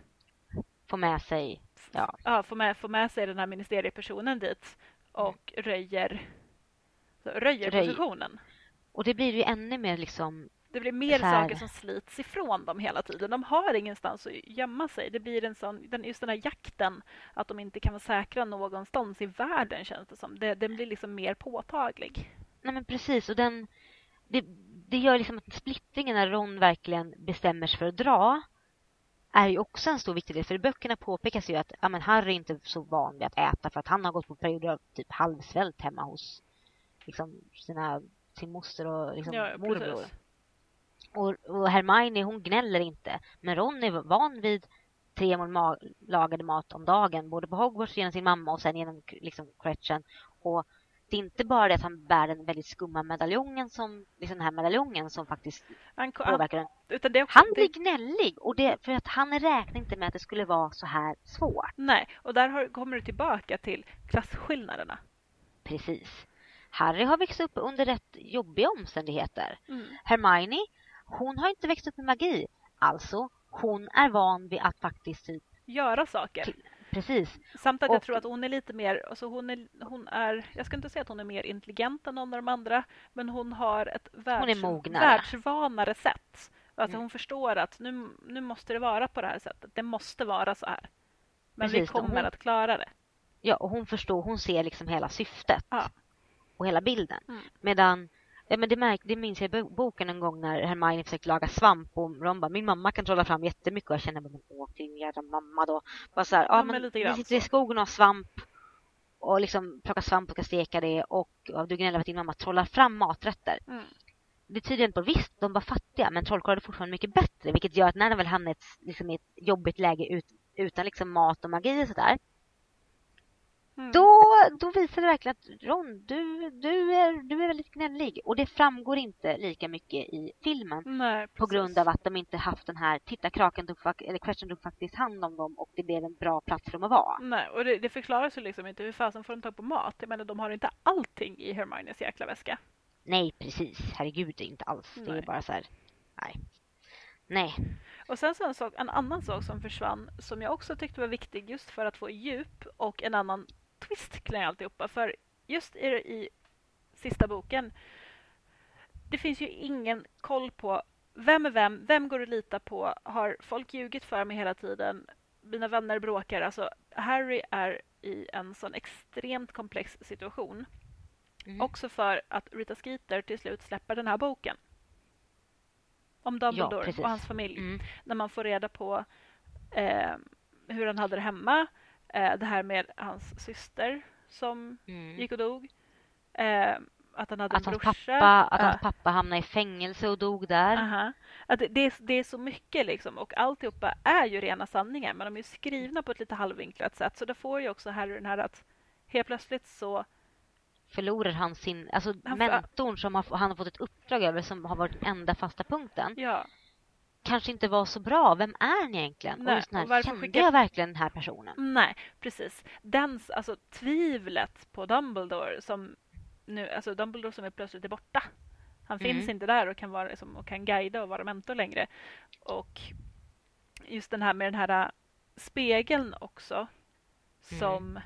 Speaker 2: Få med sig, ja.
Speaker 3: ja, få, med, få med sig den här ministeriepersonen dit och röjer, röjer
Speaker 2: Röj.
Speaker 3: positionen.
Speaker 2: Och det blir ju ännu mer liksom
Speaker 3: Det blir mer
Speaker 2: här.
Speaker 3: saker som slits ifrån dem hela tiden. De har ingenstans att gömma sig. Det blir en sån, den, just den här jakten att de inte kan vara säkra någonstans i världen känns det som. Det, den blir liksom mer påtaglig.
Speaker 2: Nej men precis och den det, det gör liksom att splittringen när Ron verkligen bestämmer sig för att dra är ju också en stor viktig del. För i böckerna påpekas ju att ja, men Harry är inte så van vid att äta för att han har gått på perioder av typ halvsvält hemma hos liksom, sina, sin moster och liksom,
Speaker 3: ja,
Speaker 2: morbror.
Speaker 3: precis.
Speaker 2: Och, och Hermione hon gnäller inte. Men Ron är van vid tre mål ma- lagade mat om dagen. Både på Hogwarts genom sin mamma och sen genom liksom, Cretchen. Och det är inte bara det att han bär den väldigt skumma medaljongen som, liksom den här medaljongen som faktiskt
Speaker 3: Han,
Speaker 2: påverkar den. Han
Speaker 3: det,
Speaker 2: blir gnällig och det, för att han räknar inte med att det skulle vara så här svårt.
Speaker 3: Nej, och där har, kommer du tillbaka till klasskillnaderna.
Speaker 2: Precis. Harry har växt upp under rätt jobbiga omständigheter.
Speaker 3: Mm.
Speaker 2: Hermione, hon har inte växt upp med magi. Alltså, hon är van vid att faktiskt typ,
Speaker 3: Göra saker.
Speaker 2: precis.
Speaker 3: Samt att jag
Speaker 2: Och-
Speaker 3: tror att hon är lite mer, alltså hon är, hon är, jag ska inte säga att hon är mer intelligent än någon av de andra, men hon har ett världs, världsvanare sätt. Alltså
Speaker 2: Mm.
Speaker 3: hon förstår att nu, nu måste det vara på det här sättet. Det måste vara så här. Men vi
Speaker 2: Precis, och
Speaker 3: kommer
Speaker 2: hon-
Speaker 3: att klara det.
Speaker 2: Ja, och hon förstår, hon ser liksom hela syftet.
Speaker 3: Ja.
Speaker 2: Och hela bilden.
Speaker 3: Mm.
Speaker 2: Medan, ja men det, märk, det minns jag i bo- boken en gång när Hermione försökte laga svamp och Ron bara, min mamma kan trolla fram jättemycket och jag känner bara, men åk din jävla mamma då. Bara så här, ja,
Speaker 3: Ja, men
Speaker 2: men, vi sitter i skogen och har svamp och liksom plockar svamp och ska steka det och, och du gnäller att din mamma trollar fram maträtter.
Speaker 3: Mm.
Speaker 2: Det tyder inte på, visst de var fattiga men trollkarlar är fortfarande mycket bättre vilket gör att när de väl hamnar i ett, liksom, i ett jobbigt läge ut, utan liksom mat och magi och sådär
Speaker 3: Mm.
Speaker 2: då, då visar det verkligen att Ron, du, du, är, du är väldigt gnällig. Och det framgår inte lika mycket i filmen.
Speaker 3: Nej,
Speaker 2: På grund av att de inte haft den här, titta kraken tog, eller Question tog faktiskt hand om dem och det blev en bra plats för dem att vara.
Speaker 3: Nej, och det, det förklaras ju liksom inte hur fasen får de tag på mat. Jag menar, de har inte allting i Hermiones jäkla väska.
Speaker 2: Nej, precis. Herregud, inte alls. Det är
Speaker 3: Nej.
Speaker 2: bara så här, nej. Nej.
Speaker 3: Och sen så en, sak, en annan sak som försvann som jag också tyckte var viktig just för att få djup och en annan twist kring alltihopa. För just i, i sista boken, det finns ju ingen koll på vem är vem, vem går att lita på, har folk ljugit för mig hela tiden, mina vänner bråkar. Alltså, Harry är i en sån extremt komplex situation. Mm. Också för att Rita Skeeter till slut släpper den här boken. Om Dumbledore ja, och hans familj. Mm. När man får reda på eh, hur han hade det hemma. Eh, det här med hans syster som mm. gick och dog. Eh, att han hade
Speaker 2: att
Speaker 3: en
Speaker 2: hans brorsa. Pappa, att hans pappa hamnade i fängelse och dog där.
Speaker 3: Uh Att det, det, är, det är så mycket liksom och alltihopa är ju rena sanningar men de är skrivna på ett lite halvvinklat sätt så då får ju också Harry den här att helt plötsligt så
Speaker 2: förlorar han sin, alltså han mentorn som har, han har fått ett uppdrag över som har varit enda fasta punkten.
Speaker 3: Ja.
Speaker 2: Kanske inte var så bra. Vem är han egentligen? Nej, och just här, kände skickar... jag verkligen den här personen?
Speaker 3: Nej, precis. Den, alltså tvivlet på Dumbledore som nu, alltså Dumbledore som är plötsligt är borta. Han mm. finns inte där och kan, vara, liksom, och kan guida och vara mentor längre. Och just den här med den här äh, spegeln också som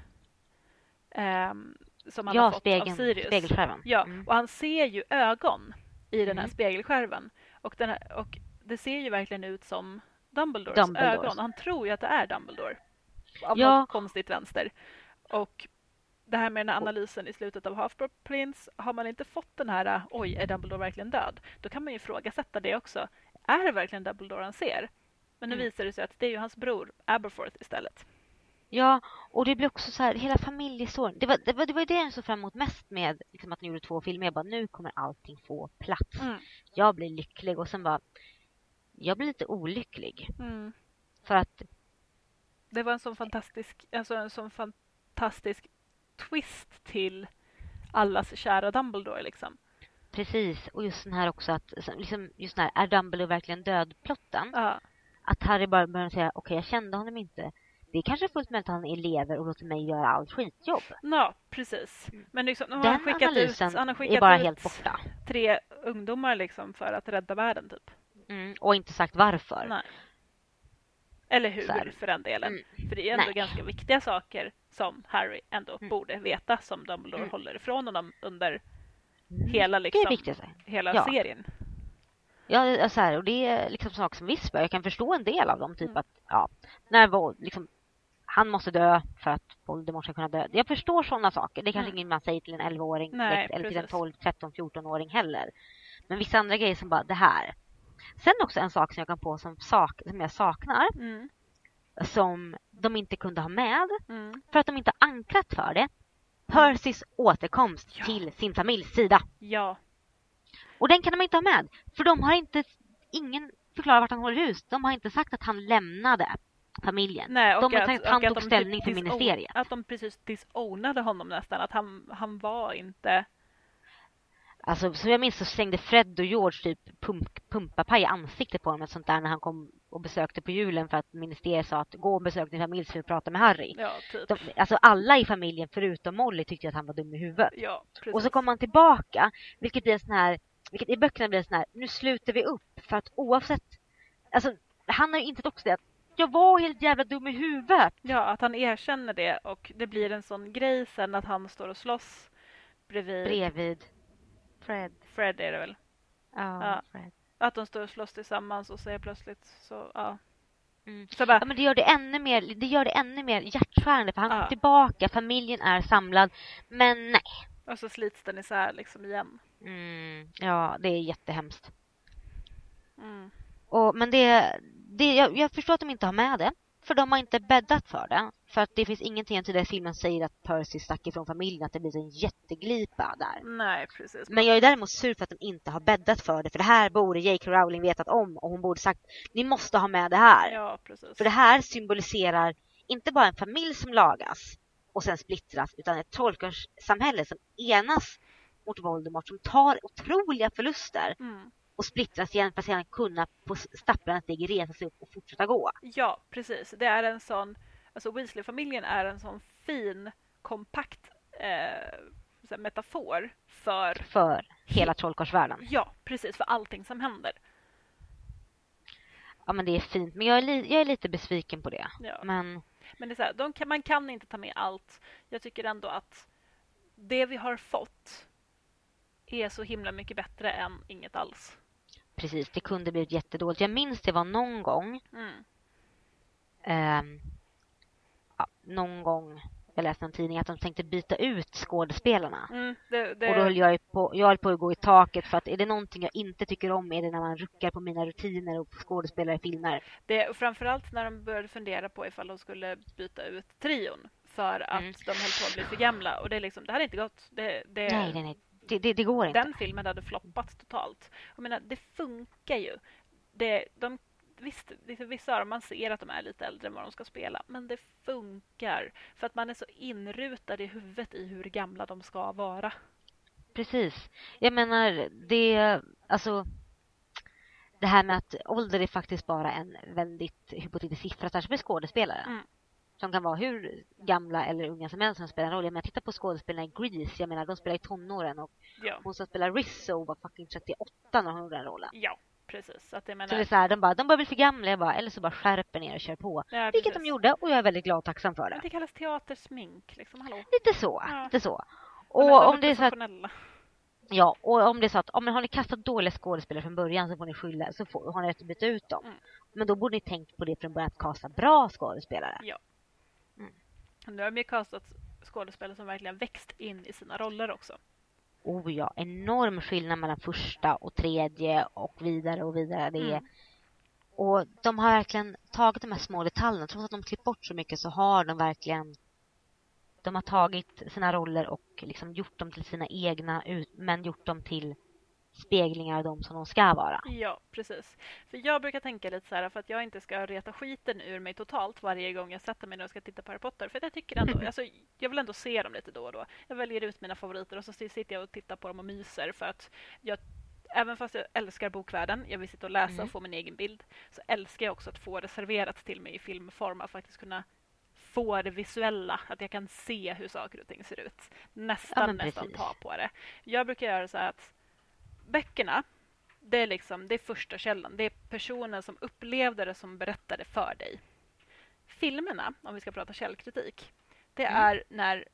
Speaker 3: mm. um, som han
Speaker 2: ja,
Speaker 3: har fått
Speaker 2: spegeln,
Speaker 3: av Sirius.
Speaker 2: Spegelskärvan.
Speaker 3: Ja, mm. och han ser ju ögon i den här mm. spegelskärvan. Och, den här, och det ser ju verkligen ut som Dumbledores, Dumbledores. ögon. Han tror ju att det är Dumbledore. Av ja. något konstigt vänster. Och det här med den här analysen i slutet av Half-Blood Prince, har man inte fått den här oj, är Dumbledore verkligen död? Då kan man ju ifrågasätta det också. Är det verkligen Dumbledore han ser? Men nu mm. visar det sig att det är ju hans bror Aberforth istället.
Speaker 2: Ja, och det blir också så här, hela familjehistorien. Det var, det var, det var det jag såg fram emot mest med liksom, att ni gjorde två filmer. Jag bara, nu kommer allting få plats. Mm. Jag blir lycklig och sen bara, jag blir lite olycklig. Mm. För att...
Speaker 3: Det var en sån fantastisk, alltså en sån fantastisk twist till allas kära Dumbledore liksom.
Speaker 2: Precis, och just den här också att, liksom, just den här, är Dumbledore verkligen död-plotten? Ja. Att Harry bara börjar säga, okej okay, jag kände honom inte det är kanske fullt möjligt att han elever och låter mig göra allt skitjobb.
Speaker 3: Ja, precis.
Speaker 2: Mm. Men liksom, Den han skickat analysen ut, han har skickat är bara helt borta.
Speaker 3: tre ungdomar liksom för att rädda världen, typ.
Speaker 2: Mm, och inte sagt varför.
Speaker 3: Nej. Eller hur, för den delen. Mm. För det är ändå Nej. ganska viktiga saker som Harry ändå mm. borde veta som Dumbledore mm. håller ifrån honom under hela, liksom, hela ja. serien.
Speaker 2: Ja, så här, och det är liksom saker som vispar. Jag kan förstå en del av dem. Typ mm. att, ja, när liksom, han måste dö för att Voldemort ska kunna dö. Jag förstår sådana saker. Det är kanske mm. inget man säger till en 11-åring eller till en 12, 13, 14-åring heller. Men vissa andra grejer som bara, det här. Sen också en sak som jag kan på som, sak, som jag saknar. Mm. Som de inte kunde ha med. Mm. För att de inte ankrat för det. Percys återkomst ja. till sin familjs sida.
Speaker 3: Ja.
Speaker 2: Och den kan de inte ha med. För de har inte, ingen förklarar vart han håller hus. De har inte sagt att han lämnade familjen.
Speaker 3: Nej,
Speaker 2: de har
Speaker 3: sagt
Speaker 2: att han tog ställning för ministeriet.
Speaker 3: Att de precis disownade honom nästan. Att han, han var inte...
Speaker 2: Alltså, så jag minns så slängde Fred och George typ pump, pumpapaj i ansiktet på honom. Sånt där när han kom och besökte på julen för att ministeriet sa att gå och besök din familj så vi prata med Harry.
Speaker 3: Ja, typ.
Speaker 2: de, alltså alla i familjen förutom Molly tyckte att han var dum i huvudet.
Speaker 3: Ja,
Speaker 2: och så kom han tillbaka, vilket blir en sån här, vilket i böckerna blir sån här, nu slutar vi upp för att oavsett, alltså han har ju inte också det att jag var helt jävla dum i huvudet.
Speaker 3: Ja, att han erkänner det och det blir en sån grej sen att han står och slåss bredvid...
Speaker 2: Bredvid Fred.
Speaker 3: Fred är det väl?
Speaker 2: Ja, ja. Fred.
Speaker 3: Att de står och slåss tillsammans och säger plötsligt så, ja.
Speaker 2: Mm. Så bara, ja, men det gör det ännu mer, det gör det ännu mer hjärtskärande för han ja. kommer tillbaka, familjen är samlad, men nej.
Speaker 3: Och så slits den isär liksom igen.
Speaker 2: Mm. Ja, det är jättehemskt. Mm. Och, men det, det, jag, jag, förstår att de inte har med det. För de har inte bäddat för det. För att det finns ingenting i den filmen säger att Percy stack ifrån familjen. Att det blir en jätteglipa där.
Speaker 3: Nej, precis.
Speaker 2: Men jag är däremot sur för att de inte har bäddat för det. För det här borde J.K. Rowling vetat om. Och hon borde sagt, ni måste ha med det här.
Speaker 3: Ja, precis.
Speaker 2: För det här symboliserar inte bara en familj som lagas och sen splittras. Utan ett trollkarlssamhälle som enas mot Voldemort. Som tar otroliga förluster. Mm och splittras igen för att sedan kunna på stapplande steg resa sig upp och fortsätta gå.
Speaker 3: Ja, precis. Det är en sån, alltså Weasley-familjen är en sån fin, kompakt eh, metafor för...
Speaker 2: För hela trollkarlsvärlden.
Speaker 3: Ja, precis. För allting som händer.
Speaker 2: ja men det är fint. Men jag är, li, jag är lite besviken på det.
Speaker 3: Ja.
Speaker 2: Men
Speaker 3: Men det är så här, de kan, man kan inte ta med allt. Jag tycker ändå att det vi har fått är så himla mycket bättre än inget alls.
Speaker 2: Precis, det kunde blivit jättedåligt. Jag minns det var någon gång
Speaker 3: Mm.
Speaker 2: ehm, ja, någon gång jag läste en tidning att de tänkte byta ut skådespelarna.
Speaker 3: Mm, det, det,
Speaker 2: Och då höll jag, på, jag höll på att gå i taket för att är det någonting jag inte tycker om är det när man ruckar på mina rutiner och skådespelare i filmer.
Speaker 3: det, framförallt när de började fundera på ifall de skulle byta ut trion för att
Speaker 2: Mm.
Speaker 3: de höll på att bli för gamla. Och det, är liksom, det hade inte gått. Det, det,
Speaker 2: Nej, nej, nej. Det, det, det går inte.
Speaker 3: Den filmen hade floppat totalt. Jag menar, det funkar ju. Det, de, visst, vissa dem, man ser att de är lite äldre än vad de ska spela, men det funkar. För att man är så inrutad i huvudet i hur gamla de ska vara.
Speaker 2: Precis. Jag menar, det... Alltså... Det här med att ålder är faktiskt bara en väldigt hypotetisk siffra, särskilt för skådespelare.
Speaker 3: Mm.
Speaker 2: Som kan vara hur gamla eller unga som helst som spelar roll. Jag menar, titta på skådespelarna i Grease. Jag menar, de spelar i tonåren och
Speaker 3: Ja,
Speaker 2: hon som spelar Rizzo var fucking 38 när hon gjorde den rollen.
Speaker 3: ja precis. Så att jag
Speaker 2: Så det är
Speaker 3: menar,
Speaker 2: så här, de bara, de börjar bli för gamla. Jag bara, eller så bara skärper ner och kör på.
Speaker 3: ja,
Speaker 2: Vilket
Speaker 3: precis.
Speaker 2: de gjorde och jag är väldigt glad och tacksam för
Speaker 3: Men
Speaker 2: det.
Speaker 3: det kallas teatersmink, liksom. Hallå?
Speaker 2: Lite så.
Speaker 3: Ja.
Speaker 2: Lite så.
Speaker 3: De de
Speaker 2: Och om det är så att. Ja, och om det är så att om har ni kastat dåliga skådespelare från början så får ni skylla, så får, har ni rätt att byta ut dem.
Speaker 3: Mm.
Speaker 2: Men då borde ni tänkt på det från början att kasta bra skådespelare.
Speaker 3: Ja. Nu har de ju kastat skådespelare som verkligen växt in i sina roller också.
Speaker 2: Oh ja, enorm skillnad mellan första och tredje och vidare och vidare. Det är,
Speaker 3: Mm.
Speaker 2: Och de har verkligen tagit de här små detaljerna. Trots att de klippt bort så mycket så har de verkligen de har tagit sina roller och liksom gjort dem till sina egna men gjort dem till speglingar av dem som de ska vara.
Speaker 3: Ja, precis. För jag brukar tänka lite så här, för att jag inte ska reta skiten ur mig totalt varje gång jag sätter mig ner och ska titta på Harry Potter. För jag tycker ändå, alltså, jag vill ändå se dem lite då och då. Jag väljer ut mina favoriter och så sitter jag och tittar på dem och myser för att jag Även fast jag älskar bokvärlden, jag vill sitta och läsa
Speaker 2: Mm.
Speaker 3: och få min egen bild, så älskar jag också att få det serverat till mig i filmform, att faktiskt kunna få det visuella, att jag kan se hur saker och ting ser ut. Nästan,
Speaker 2: Ja,
Speaker 3: nästan ta på det. Jag brukar göra så här att böckerna, det är liksom det är första källan. Det är personen som upplevde det som berättade för dig. Filmerna, om vi ska prata källkritik, det
Speaker 2: Mm.
Speaker 3: är när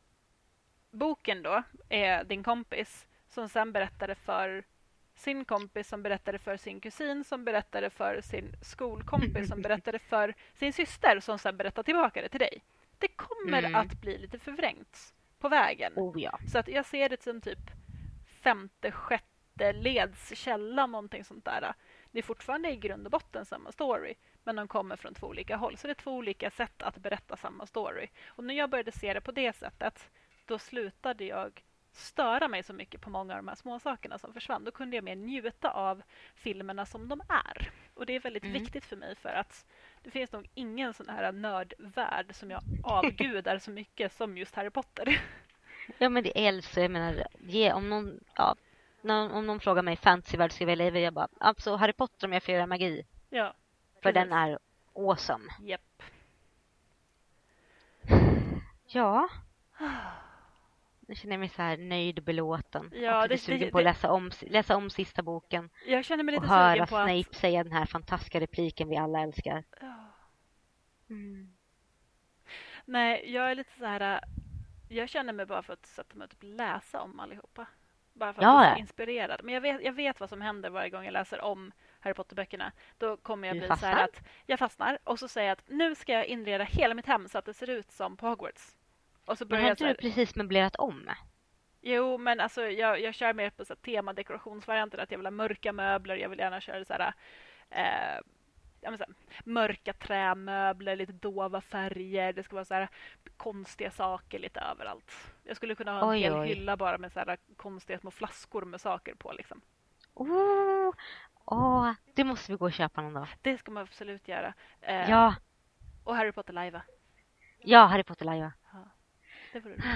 Speaker 3: boken då är din kompis som sen berättade för sin kompis som berättade för sin kusin som berättade för sin skolkompis som berättade för sin syster som sen berättade tillbaka det till dig. Det kommer
Speaker 2: Mm.
Speaker 3: att bli lite förvrängt på vägen.
Speaker 2: Oh ja.
Speaker 3: Så att jag ser det som typ femte, sjätte ledskälla, någonting sånt där. Det är fortfarande i grund och botten samma story, men de kommer från två olika håll. Så det är två olika sätt att berätta samma story. Och när jag började se det på det sättet, då slutade jag störa mig så mycket på många av de här små sakerna som försvann. Då kunde jag mer njuta av filmerna som de är. Och det är väldigt
Speaker 2: Mm.
Speaker 3: viktigt för mig för att det finns nog ingen sån här nördvärld som jag avgudar så mycket som just Harry Potter.
Speaker 2: Ja men det är Elsa, jag menar, ge, om någon, ja, någon, om någon frågar mig fantasyvärld ska jag leva jag bara, alltså Harry Potter om jag får göra magi.
Speaker 3: Ja,
Speaker 2: För den är awesome.
Speaker 3: Japp.
Speaker 2: Ja. Nu känner jag mig så här nöjd och belåten.
Speaker 3: Ja,
Speaker 2: och
Speaker 3: det-
Speaker 2: lite sugen
Speaker 3: det-
Speaker 2: på att
Speaker 3: det-
Speaker 2: läsa om, läsa om sista boken.
Speaker 3: Jag känner mig
Speaker 2: Och
Speaker 3: lite
Speaker 2: höra
Speaker 3: sugen på
Speaker 2: Snape
Speaker 3: att...
Speaker 2: säga den här fantastiska repliken vi alla älskar. Mm.
Speaker 3: Nej, jag är lite så här... äh, Jag känner mig bara för att sätta mig och typ läsa om allihopa. Bara för att
Speaker 2: Ja,
Speaker 3: jag är
Speaker 2: ja.
Speaker 3: så inspirerad. Men jag vet, jag vet vad som händer varje gång jag läser om Harry Potter-böckerna. Då kommer jag bli så här att jag fastnar och så säger jag att nu ska jag inreda hela mitt hem så att det ser ut som på Hogwarts. Och så
Speaker 2: Men
Speaker 3: börjar
Speaker 2: har
Speaker 3: jag
Speaker 2: inte du precis möblerat om?
Speaker 3: Jo, men alltså jag, jag kör mer på så här temadekorationsvarianten. Att jag vill ha mörka möbler. Jag vill gärna köra så här, eh, ja, här, mörka trämöbler, lite dova färger. Det ska vara så här konstiga saker lite överallt. Jag skulle kunna ha en
Speaker 2: Oj,
Speaker 3: hel
Speaker 2: oj.
Speaker 3: hylla bara med så här konstiga små flaskor med saker på. Liksom.
Speaker 2: Oh, åh, det måste vi gå och köpa någon dag.
Speaker 3: Det ska man absolut göra. Eh,
Speaker 2: Ja,
Speaker 3: Och Harry Potter live.
Speaker 2: ja, Harry Potter live.
Speaker 3: Det vore.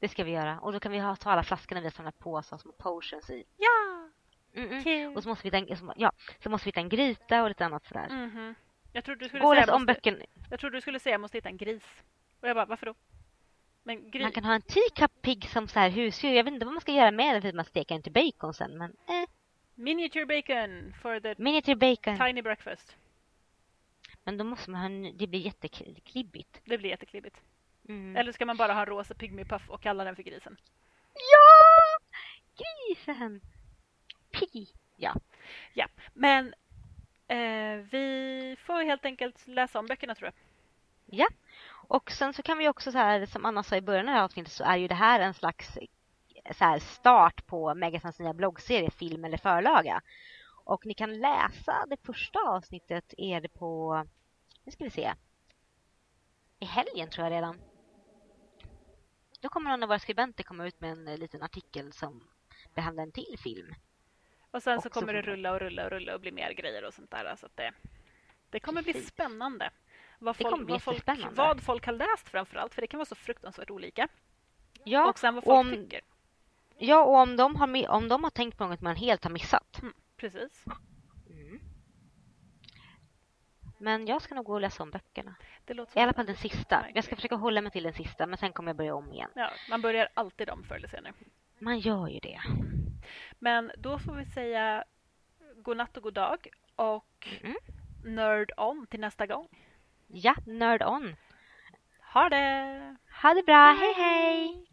Speaker 2: Det ska vi göra. Och då kan vi ha, ta alla flaskorna vi har samlat på oss och små potions i.
Speaker 3: Ja!
Speaker 2: Mm -mm. Och så måste vi hitta en, ja, så måste vi hitta en gryta och lite annat sådär.
Speaker 3: Mhm. Jag trodde du skulle
Speaker 2: Gå
Speaker 3: säga
Speaker 2: om
Speaker 3: måste,
Speaker 2: böckerna.
Speaker 3: Jag trodde du skulle säga jag måste hitta en gris. Och jag bara, varför då? Men gris...
Speaker 2: Man kan ha en teacup pig som så här husdjur. Jag vet inte vad man ska göra med det för att man steker inte bacon sen. Men eh,
Speaker 3: Miniature bacon for the
Speaker 2: Miniature bacon.
Speaker 3: tiny breakfast.
Speaker 2: Men då måste man ha en, det blir jätteklibbigt.
Speaker 3: Det blir jätteklibbigt.
Speaker 2: Mm.
Speaker 3: Eller ska man bara ha en rosa pygmypuff och kalla den för grisen?
Speaker 2: Ja! Grisen! Piggy. Ja.
Speaker 3: Ja, men eh, vi får helt enkelt läsa om böckerna tror jag.
Speaker 2: Ja. Och sen så kan vi också så här, som Anna sa i början av det här avsnittet så är ju det här en slags så här, start på Megasans nya bloggserie Film eller förlaga. Och ni kan läsa det första avsnittet är det på, nu ska vi se, i helgen tror jag redan. Då kommer någon av våra skribenter komma ut med en eh, liten artikel som behandlar en till film.
Speaker 3: Och sen så kommer det rulla och rulla och rulla och bli mer grejer och sånt där. Så det, det kommer bli spännande. Vad folk,
Speaker 2: bli
Speaker 3: vad, folk, vad folk har läst framför allt, för det kan vara så fruktansvärt olika.
Speaker 2: Ja,
Speaker 3: och sen vad folk
Speaker 2: om,
Speaker 3: tycker.
Speaker 2: ja, och om de, har, om de har tänkt på något man helt har missat.
Speaker 3: Mm, precis.
Speaker 2: Mm. Men jag ska nog gå och läsa om böckerna. I alla fall den sista. Jag ska försöka hålla mig till den sista, men sen kommer jag börja om igen.
Speaker 3: Ja, man börjar alltid om förr eller senare.
Speaker 2: Man gör ju det.
Speaker 3: Men då får vi säga god natt och god dag och
Speaker 2: Mm.
Speaker 3: nörd on till nästa gång.
Speaker 2: Ja, nörd on.
Speaker 3: Ha det!
Speaker 2: Ha det bra, hej hej!